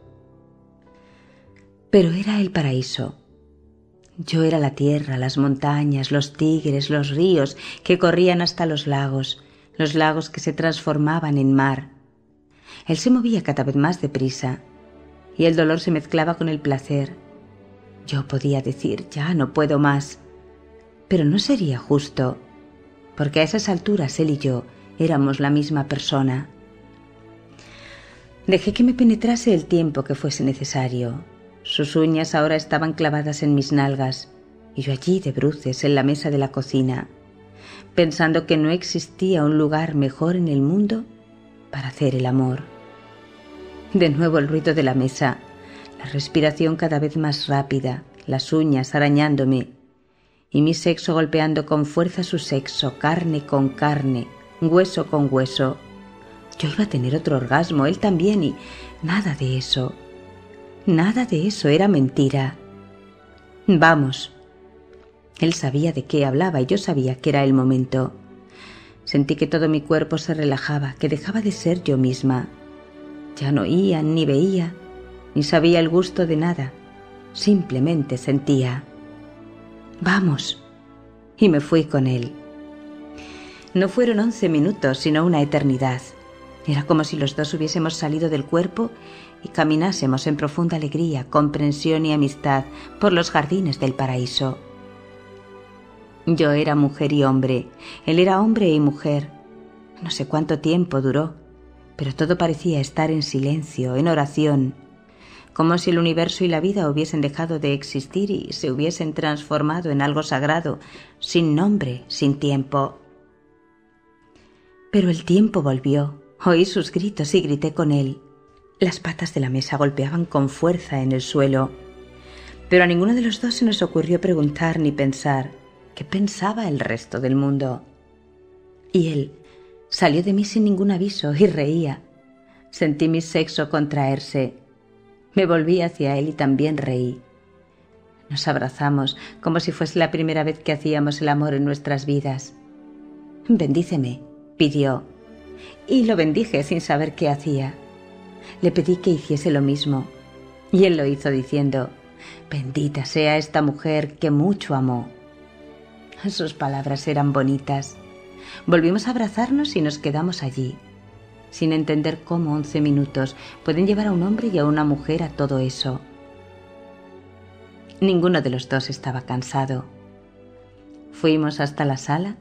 Pero era el paraíso, yo era la tierra, las montañas, los tigres, los ríos que corrían hasta los lagos, los lagos que se transformaban en mar. Él se movía cada vez más deprisa y el dolor se mezclaba con el placer. Yo podía decir, ya no puedo más, pero no sería justo, porque a esas alturas él y yo éramos la misma persona. Dejé que me penetrase el tiempo que fuese necesario, sus uñas ahora estaban clavadas en mis nalgas y yo allí de bruces en la mesa de la cocina, pensando que no existía un lugar mejor en el mundo para hacer el amor. De nuevo el ruido de la mesa, la respiración cada vez más rápida, las uñas arañándome y mi sexo golpeando con fuerza su sexo, carne con carne, hueso con hueso. Yo iba a tener otro orgasmo, él también, y nada de eso. Nada de eso era mentira. Vamos. Él sabía de qué hablaba y yo sabía que era el momento. Sentí que todo mi cuerpo se relajaba, que dejaba de ser yo misma. Ya no oía, ni veía, ni sabía el gusto de nada. Simplemente sentía. Vamos. Y me fui con él. No fueron once minutos, sino una eternidad. Era como si los dos hubiésemos salido del cuerpo y caminásemos en profunda alegría, comprensión y amistad por los jardines del paraíso. Yo era mujer y hombre, él era hombre y mujer. No sé cuánto tiempo duró, pero todo parecía estar en silencio, en oración, como si el universo y la vida hubiesen dejado de existir y se hubiesen transformado en algo sagrado, sin nombre, sin tiempo. Pero el tiempo volvió, oí sus gritos y grité con él. Las patas de la mesa golpeaban con fuerza en el suelo, pero a ninguno de los dos se nos ocurrió preguntar ni pensar qué pensaba el resto del mundo. Y él salió de mí sin ningún aviso y reía. Sentí mi sexo contraerse. Me volví hacia él y también reí. Nos abrazamos como si fuese la primera vez que hacíamos el amor en nuestras vidas. Bendíceme, pidió, y lo bendije sin saber qué hacía le pedí que hiciese lo mismo, y él lo hizo diciendo, Bendita sea esta mujer que mucho amó. Sus palabras eran bonitas. Volvimos a abrazarnos y nos quedamos allí, sin entender cómo once minutos pueden llevar a un hombre y a una mujer a todo eso. Ninguno de los dos estaba cansado. Fuimos hasta la sala.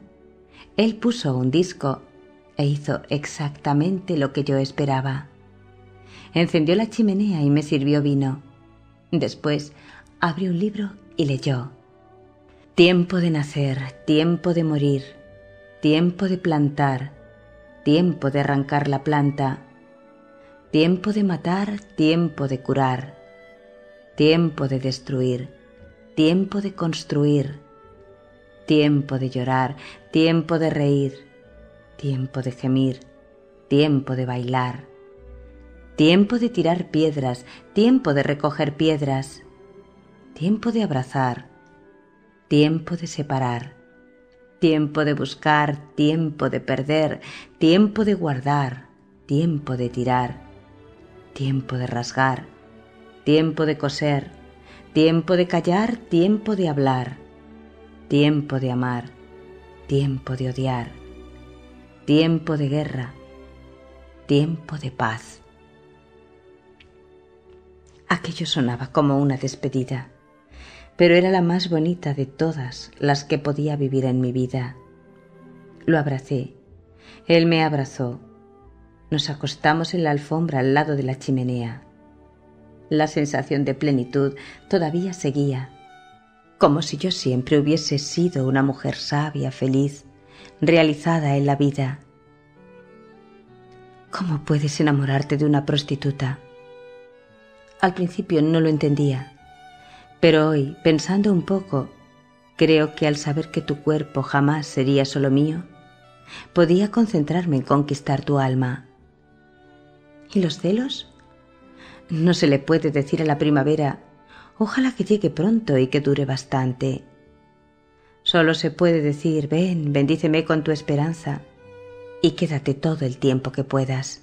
Él puso un disco e hizo exactamente lo que yo esperaba encendió la chimenea y me sirvió vino. Después abrió un libro y leyó. Tiempo de nacer, tiempo de morir, tiempo de plantar, tiempo de arrancar la planta, tiempo de matar, tiempo de curar, tiempo de destruir, tiempo de construir, tiempo de llorar, tiempo de reír, tiempo de gemir, tiempo de bailar, tiempo de tirar piedras, tiempo de recoger piedras, tiempo de abrazar, tiempo de separar, tiempo de buscar, tiempo de perder, tiempo de guardar, tiempo de tirar, tiempo de rasgar, tiempo de coser, tiempo de callar, tiempo de hablar, tiempo de amar, tiempo de odiar, tiempo de guerra, tiempo de paz. Aquello sonaba como una despedida, pero era la más bonita de todas las que podía vivir en mi vida. Lo abracé, él me abrazó, nos acostamos en la alfombra al lado de la chimenea. La sensación de plenitud todavía seguía como si yo siempre hubiese sido una mujer sabia, feliz, realizada en la vida. ¿Cómo puedes enamorarte de una prostituta? Al principio no lo entendía, pero hoy, pensando un poco, creo que al saber que tu cuerpo jamás sería solo mío, podía concentrarme en conquistar tu alma. ¿Y los celos? No se le puede decir a la primavera Ojalá que llegue pronto y que dure bastante. Solo se puede decir, ven, bendíceme con tu esperanza y quédate todo el tiempo que puedas.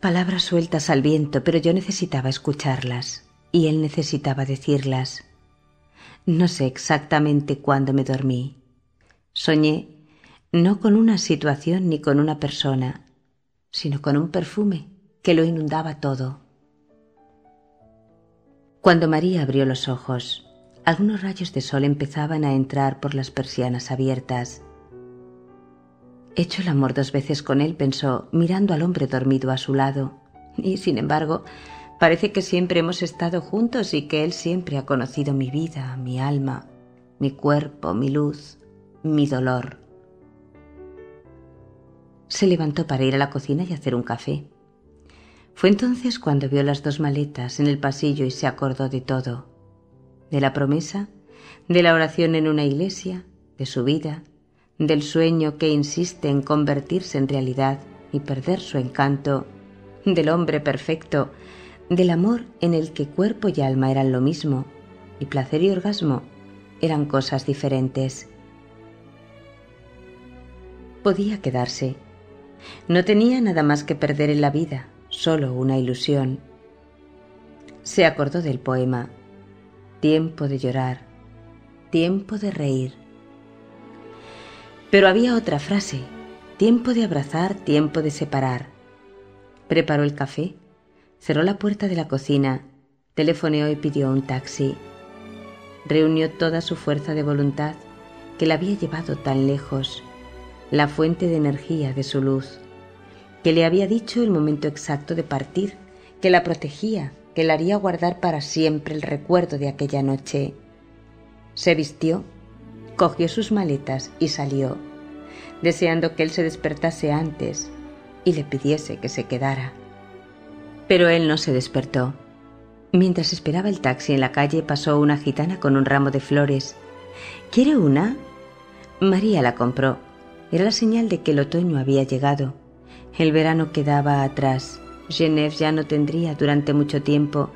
Palabras sueltas al viento, pero yo necesitaba escucharlas y él necesitaba decirlas. No sé exactamente cuándo me dormí. Soñé no con una situación ni con una persona, sino con un perfume que lo inundaba todo. Cuando María abrió los ojos, algunos rayos de sol empezaban a entrar por las persianas abiertas. Hecho el amor dos veces con él, pensó, mirando al hombre dormido a su lado. Y, sin embargo, parece que siempre hemos estado juntos y que él siempre ha conocido mi vida, mi alma, mi cuerpo, mi luz, mi dolor. Se levantó para ir a la cocina y hacer un café. Fue entonces cuando vio las dos maletas en el pasillo y se acordó de todo, de la promesa, de la oración en una iglesia, de su vida, del sueño que insiste en convertirse en realidad y perder su encanto, del hombre perfecto, del amor en el que cuerpo y alma eran lo mismo, y placer y orgasmo eran cosas diferentes. Podía quedarse. No tenía nada más que perder en la vida, solo una ilusión. Se acordó del poema Tiempo de llorar, tiempo de reír. Pero había otra frase, tiempo de abrazar, tiempo de separar. Preparó el café, cerró la puerta de la cocina, telefoneó y pidió un taxi. Reunió toda su fuerza de voluntad que la había llevado tan lejos, la fuente de energía de su luz que le había dicho el momento exacto de partir, que la protegía, que la haría guardar para siempre el recuerdo de aquella noche. Se vistió, cogió sus maletas y salió, deseando que él se despertase antes y le pidiese que se quedara. Pero él no se despertó. Mientras esperaba el taxi en la calle pasó una gitana con un ramo de flores. ¿Quiere una? María la compró. Era la señal de que el otoño había llegado. El verano quedaba atrás. Genève ya no tendría durante mucho tiempo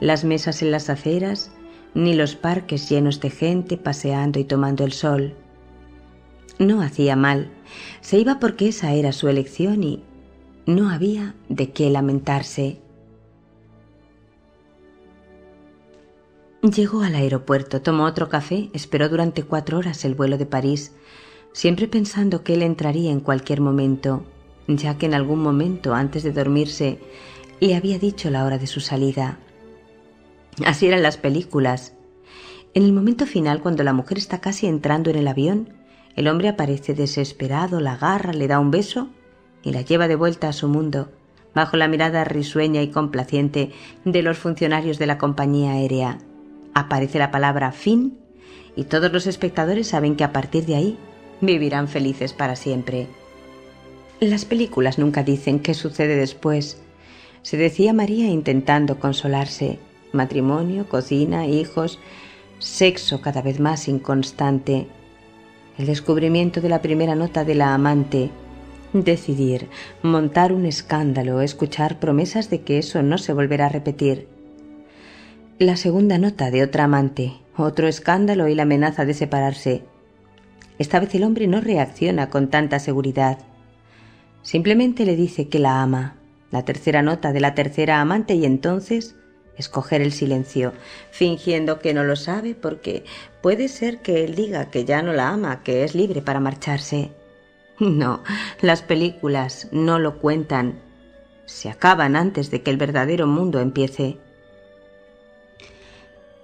las mesas en las aceras ni los parques llenos de gente paseando y tomando el sol. No hacía mal, se iba porque esa era su elección y no había de qué lamentarse. Llegó al aeropuerto, tomó otro café, esperó durante cuatro horas el vuelo de París, siempre pensando que él entraría en cualquier momento ya que en algún momento antes de dormirse le había dicho la hora de su salida. Así eran las películas. En el momento final, cuando la mujer está casi entrando en el avión, el hombre aparece desesperado, la agarra, le da un beso y la lleva de vuelta a su mundo, bajo la mirada risueña y complaciente de los funcionarios de la compañía aérea. Aparece la palabra fin y todos los espectadores saben que a partir de ahí vivirán felices para siempre. Las películas nunca dicen qué sucede después. Se decía María intentando consolarse. Matrimonio, cocina, hijos. sexo cada vez más inconstante, el descubrimiento de la primera nota de la amante, decidir, montar un escándalo, escuchar promesas de que eso no se volverá a repetir. La segunda nota de otra amante, otro escándalo y la amenaza de separarse. Esta vez el hombre no reacciona con tanta seguridad. Simplemente le dice que la ama, la tercera nota de la tercera amante y entonces escoger el silencio, fingiendo que no lo sabe porque puede ser que él diga que ya no la ama, que es libre para marcharse. No, las películas no lo cuentan. Se acaban antes de que el verdadero mundo empiece.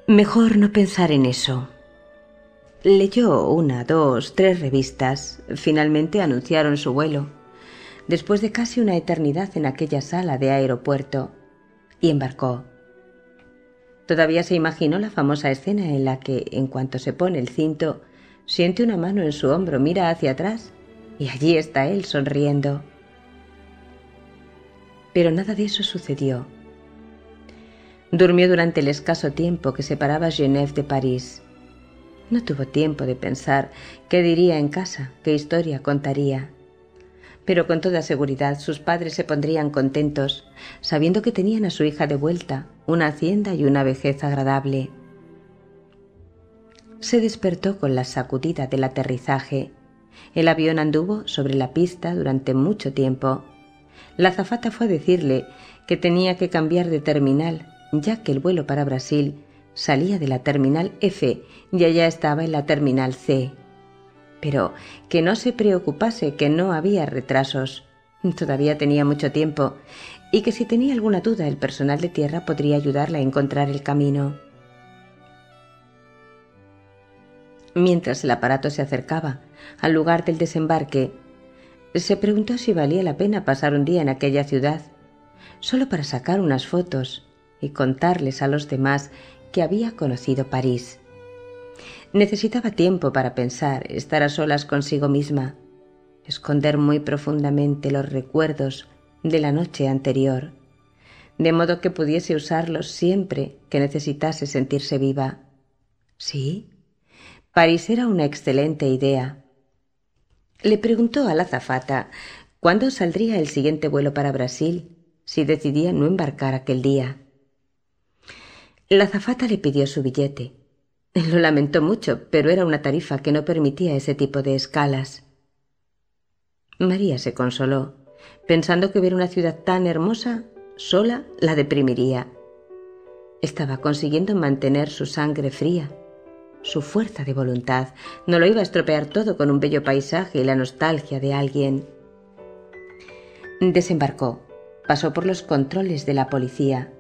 Mejor no pensar en eso. Leyó una, dos, tres revistas. Finalmente anunciaron su vuelo. Después de casi una eternidad en aquella sala de aeropuerto. Y embarcó. Todavía se imaginó la famosa escena en la que, en cuanto se pone el cinto, siente una mano en su hombro, mira hacia atrás y allí está él sonriendo. Pero nada de eso sucedió. Durmió durante el escaso tiempo que separaba Genève de París. No tuvo tiempo de pensar qué diría en casa, qué historia contaría pero con toda seguridad sus padres se pondrían contentos, sabiendo que tenían a su hija de vuelta, una hacienda y una vejez agradable. Se despertó con la sacudida del aterrizaje. El avión anduvo sobre la pista durante mucho tiempo. La azafata fue a decirle que tenía que cambiar de terminal, ya que el vuelo para Brasil salía de la terminal F y allá estaba en la terminal C pero que no se preocupase que no había retrasos. Todavía tenía mucho tiempo y que si tenía alguna duda el personal de tierra podría ayudarla a encontrar el camino. Mientras el aparato se acercaba al lugar del desembarque, se preguntó si valía la pena pasar un día en aquella ciudad, solo para sacar unas fotos y contarles a los demás que había conocido París. Necesitaba tiempo para pensar, estar a solas consigo misma, esconder muy profundamente los recuerdos de la noche anterior, de modo que pudiese usarlos siempre que necesitase sentirse viva. Sí, París era una excelente idea. Le preguntó a la azafata cuándo saldría el siguiente vuelo para Brasil, si decidía no embarcar aquel día. La azafata le pidió su billete. Lo lamentó mucho, pero era una tarifa que no permitía ese tipo de escalas. María se consoló, pensando que ver una ciudad tan hermosa sola la deprimiría. Estaba consiguiendo mantener su sangre fría, su fuerza de voluntad. No lo iba a estropear todo con un bello paisaje y la nostalgia de alguien. Desembarcó, pasó por los controles de la policía,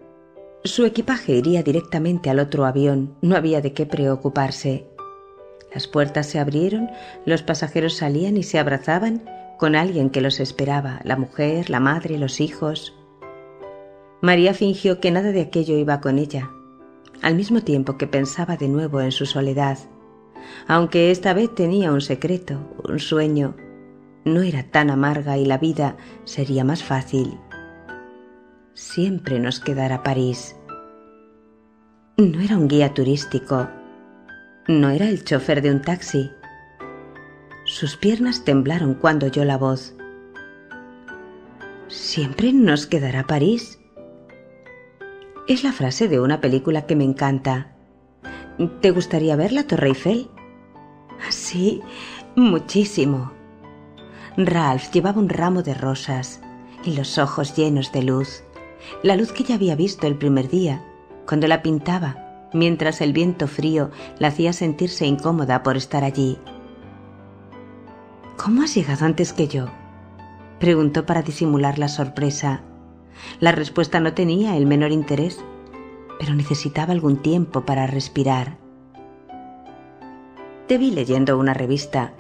su equipaje iría directamente al otro avión, no había de qué preocuparse. Las puertas se abrieron, los pasajeros salían y se abrazaban con alguien que los esperaba, la mujer, la madre, los hijos. María fingió que nada de aquello iba con ella, al mismo tiempo que pensaba de nuevo en su soledad, aunque esta vez tenía un secreto, un sueño. No era tan amarga y la vida sería más fácil siempre nos quedará París. No era un guía turístico, no era el chofer de un taxi. Sus piernas temblaron cuando oyó la voz. Siempre nos quedará París. Es la frase de una película que me encanta. ¿Te gustaría ver la Torre Eiffel? Sí, muchísimo. Ralph llevaba un ramo de rosas y los ojos llenos de luz la luz que ya había visto el primer día, cuando la pintaba, mientras el viento frío la hacía sentirse incómoda por estar allí. ¿Cómo has llegado antes que yo? preguntó para disimular la sorpresa. La respuesta no tenía el menor interés, pero necesitaba algún tiempo para respirar. Te vi leyendo una revista.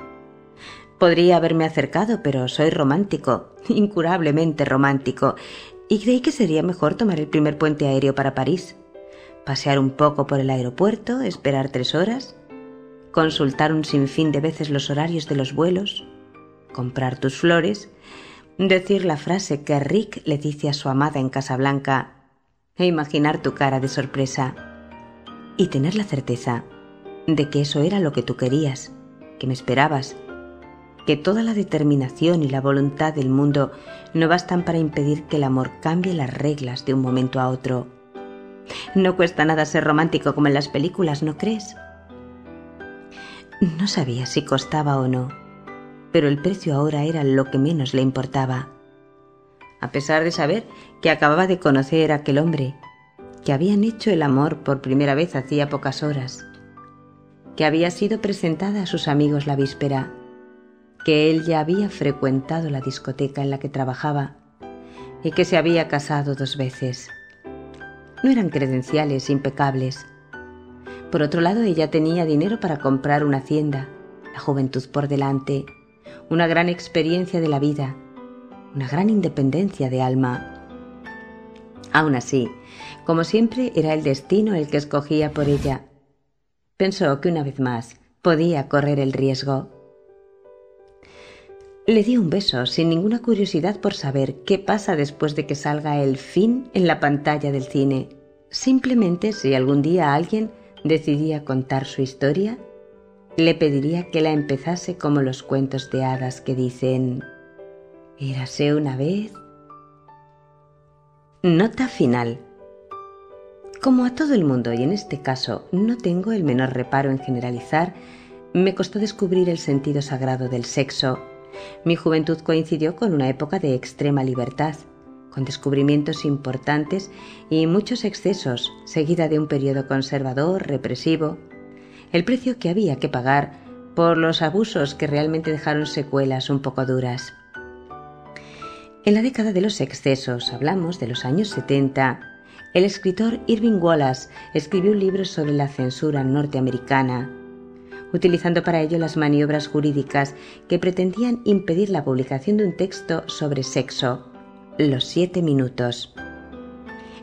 Podría haberme acercado, pero soy romántico, *laughs* incurablemente romántico, y creí que sería mejor tomar el primer puente aéreo para París, pasear un poco por el aeropuerto, esperar tres horas, consultar un sinfín de veces los horarios de los vuelos, comprar tus flores, decir la frase que Rick le dice a su amada en Casablanca e imaginar tu cara de sorpresa y tener la certeza de que eso era lo que tú querías, que me esperabas, que toda la determinación y la voluntad del mundo no bastan para impedir que el amor cambie las reglas de un momento a otro. No cuesta nada ser romántico como en las películas, ¿no crees? No sabía si costaba o no, pero el precio ahora era lo que menos le importaba. A pesar de saber que acababa de conocer a aquel hombre, que habían hecho el amor por primera vez hacía pocas horas, que había sido presentada a sus amigos la víspera, que él ya había frecuentado la discoteca en la que trabajaba y que se había casado dos veces. No eran credenciales impecables. Por otro lado, ella tenía dinero para comprar una hacienda, la juventud por delante, una gran experiencia de la vida, una gran independencia de alma. Aún así, como siempre, era el destino el que escogía por ella. Pensó que una vez más podía correr el riesgo. Le dio un beso sin ninguna curiosidad por saber qué pasa después de que salga el fin en la pantalla del cine. Simplemente si algún día alguien decidía contar su historia, le pediría que la empezase como los cuentos de hadas que dicen Érase una vez. Nota final. Como a todo el mundo, y en este caso no tengo el menor reparo en generalizar, me costó descubrir el sentido sagrado del sexo mi juventud coincidió con una época de extrema libertad, con descubrimientos importantes y muchos excesos, seguida de un periodo conservador, represivo. El precio que había que pagar por los abusos que realmente dejaron secuelas un poco duras. En la década de los excesos, hablamos de los años 70, el escritor Irving Wallace escribió un libro sobre la censura norteamericana utilizando para ello las maniobras jurídicas que pretendían impedir la publicación de un texto sobre sexo, Los siete minutos.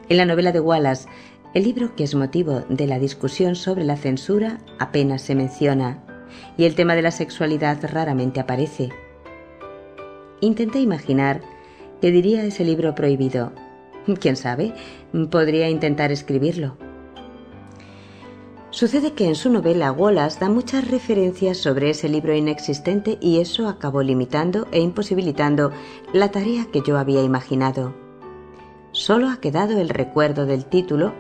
En la novela de Wallace, el libro que es motivo de la discusión sobre la censura apenas se menciona, y el tema de la sexualidad raramente aparece. Intenté imaginar qué diría ese libro prohibido. Quién sabe, podría intentar escribirlo. Sucede que en su novela Wallace da muchas referencias sobre ese libro inexistente y eso acabó limitando e imposibilitando la tarea que yo había imaginado. Solo ha quedado el recuerdo del título,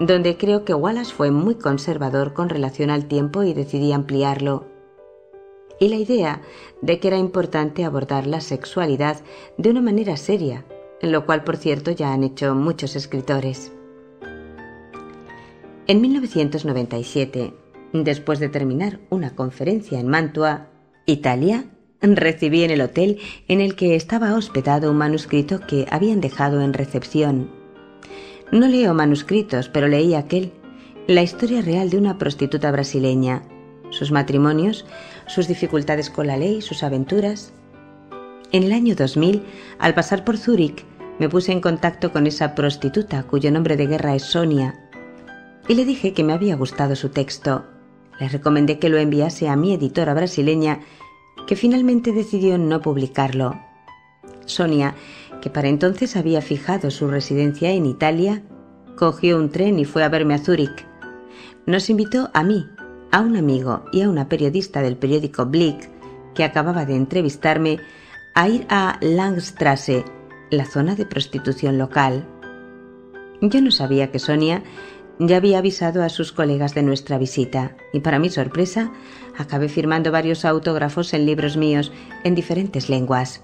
donde creo que Wallace fue muy conservador con relación al tiempo y decidí ampliarlo. Y la idea de que era importante abordar la sexualidad de una manera seria, lo cual por cierto ya han hecho muchos escritores. En 1997, después de terminar una conferencia en Mantua, Italia, recibí en el hotel en el que estaba hospedado un manuscrito que habían dejado en recepción. No leo manuscritos, pero leí aquel, la historia real de una prostituta brasileña, sus matrimonios, sus dificultades con la ley, sus aventuras. En el año 2000, al pasar por Zúrich, me puse en contacto con esa prostituta cuyo nombre de guerra es Sonia y le dije que me había gustado su texto. Le recomendé que lo enviase a mi editora brasileña, que finalmente decidió no publicarlo. Sonia, que para entonces había fijado su residencia en Italia, cogió un tren y fue a verme a Zúrich. Nos invitó a mí, a un amigo y a una periodista del periódico Blick, que acababa de entrevistarme, a ir a Langstrasse, la zona de prostitución local. Yo no sabía que Sonia ya había avisado a sus colegas de nuestra visita y para mi sorpresa acabé firmando varios autógrafos en libros míos en diferentes lenguas.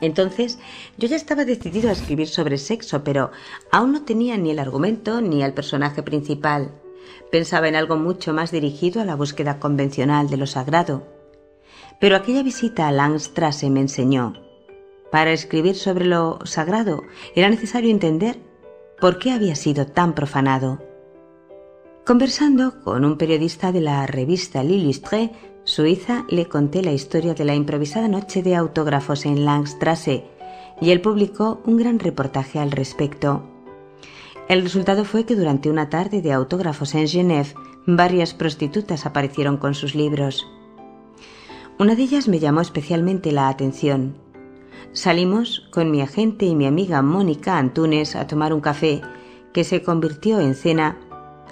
Entonces yo ya estaba decidido a escribir sobre sexo, pero aún no tenía ni el argumento ni el personaje principal. Pensaba en algo mucho más dirigido a la búsqueda convencional de lo sagrado. Pero aquella visita a Langstrasse me enseñó. Para escribir sobre lo sagrado era necesario entender por qué había sido tan profanado. Conversando con un periodista de la revista L'Illustré, Suiza, le conté la historia de la improvisada noche de autógrafos en Langstrasse y él publicó un gran reportaje al respecto. El resultado fue que durante una tarde de autógrafos en Genève, varias prostitutas aparecieron con sus libros. Una de ellas me llamó especialmente la atención. Salimos con mi agente y mi amiga Mónica Antunes a tomar un café que se convirtió en cena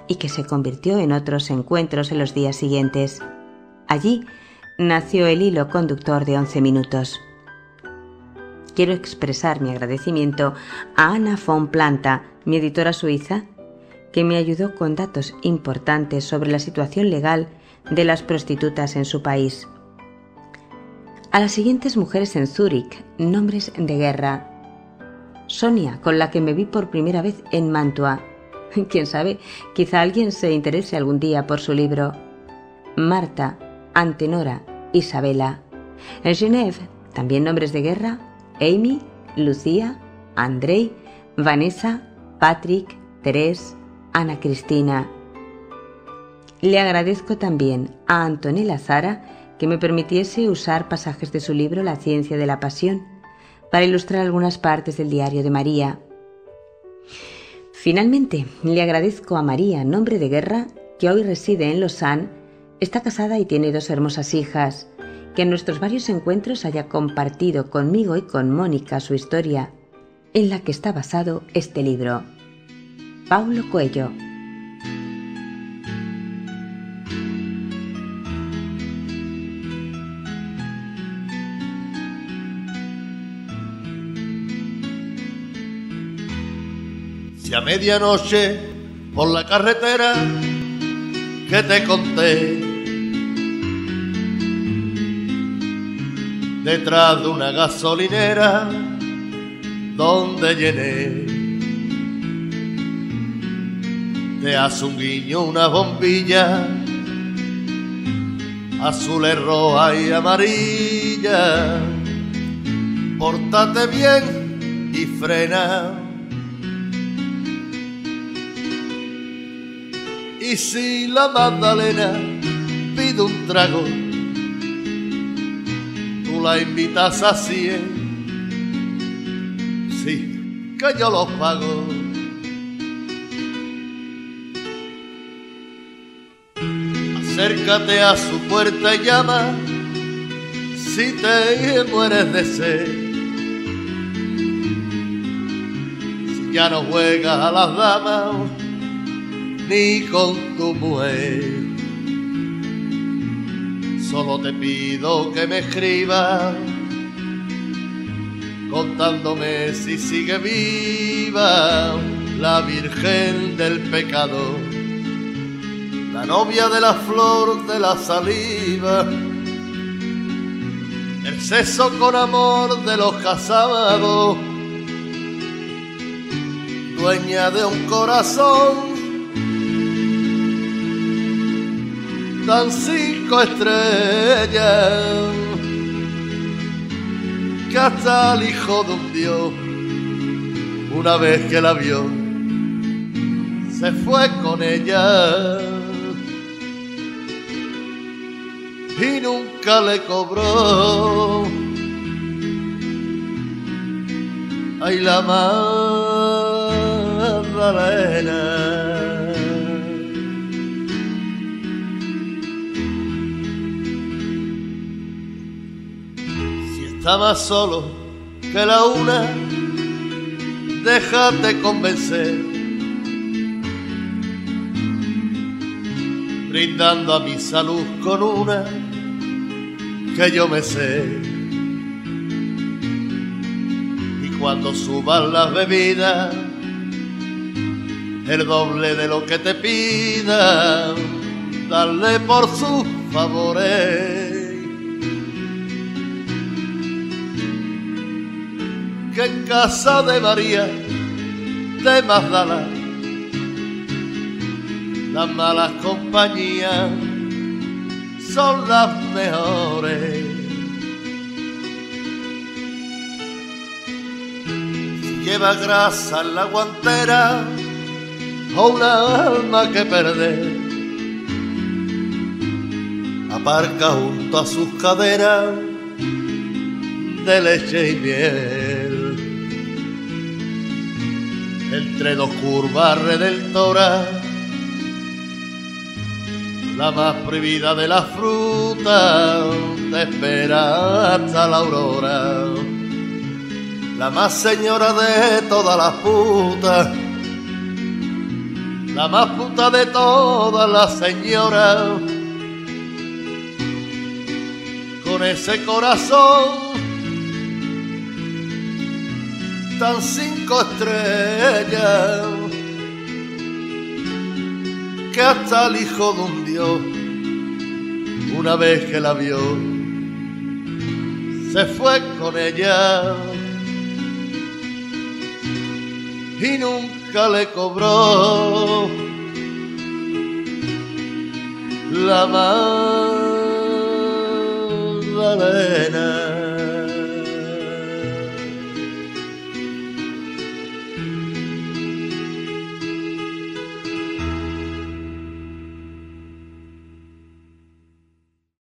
y que se convirtió en otros encuentros en los días siguientes. Allí nació el hilo conductor de 11 minutos. Quiero expresar mi agradecimiento a Ana von Planta, mi editora suiza, que me ayudó con datos importantes sobre la situación legal de las prostitutas en su país. A las siguientes mujeres en Zúrich, nombres de guerra. Sonia, con la que me vi por primera vez en Mantua. *laughs* Quién sabe, quizá alguien se interese algún día por su libro. Marta, Antenora, Isabela. En Genève, también nombres de guerra. Amy, Lucía, Andrei, Vanessa, Patrick, Teresa, Ana Cristina. Le agradezco también a Antonella Zara que me permitiese usar pasajes de su libro La ciencia de la pasión para ilustrar algunas partes del diario de María. Finalmente, le agradezco a María, nombre de guerra, que hoy reside en Lausanne, está casada y tiene dos hermosas hijas, que en nuestros varios encuentros haya compartido conmigo y con Mónica su historia, en la que está basado este libro. Paulo Cuello. A medianoche por la carretera que te conté, detrás de una gasolinera donde llené te hace un guiño una bombilla, azul, roja y amarilla. Pórtate bien y frena. Y si la Magdalena pide un trago, tú la invitas así, sí, que yo los pago. acércate a su puerta y llama si te mueres de sed. Si ya no juegas a las damas ni con tu mujer, solo te pido que me escribas contándome si sigue viva la Virgen del Pecado la novia de la flor de la saliva, el sexo con amor de los casados, dueña de un corazón tan cinco estrellas que hasta el hijo de un dios, una vez que la vio, se fue con ella. y nunca le cobró. Ay, la Magdalena. Está más solo que la una, déjate convencer brindando a mi salud con una que yo me sé. Y cuando suban las bebidas, el doble de lo que te pida, darle por sus favores. Que en casa de María de Magdala las malas compañías son las mejores. Si lleva grasa en la guantera o una alma que perder, aparca junto a sus caderas de leche y miel. Entre dos curvas redentoras la más prohibida de las frutas, te espera hasta la aurora. La más señora de todas las putas, la más puta de todas las señoras, con ese corazón tan cinco estrellas que hasta el hijo de un dios, una vez que la vio, se fue con ella y nunca le cobró la Magdalena.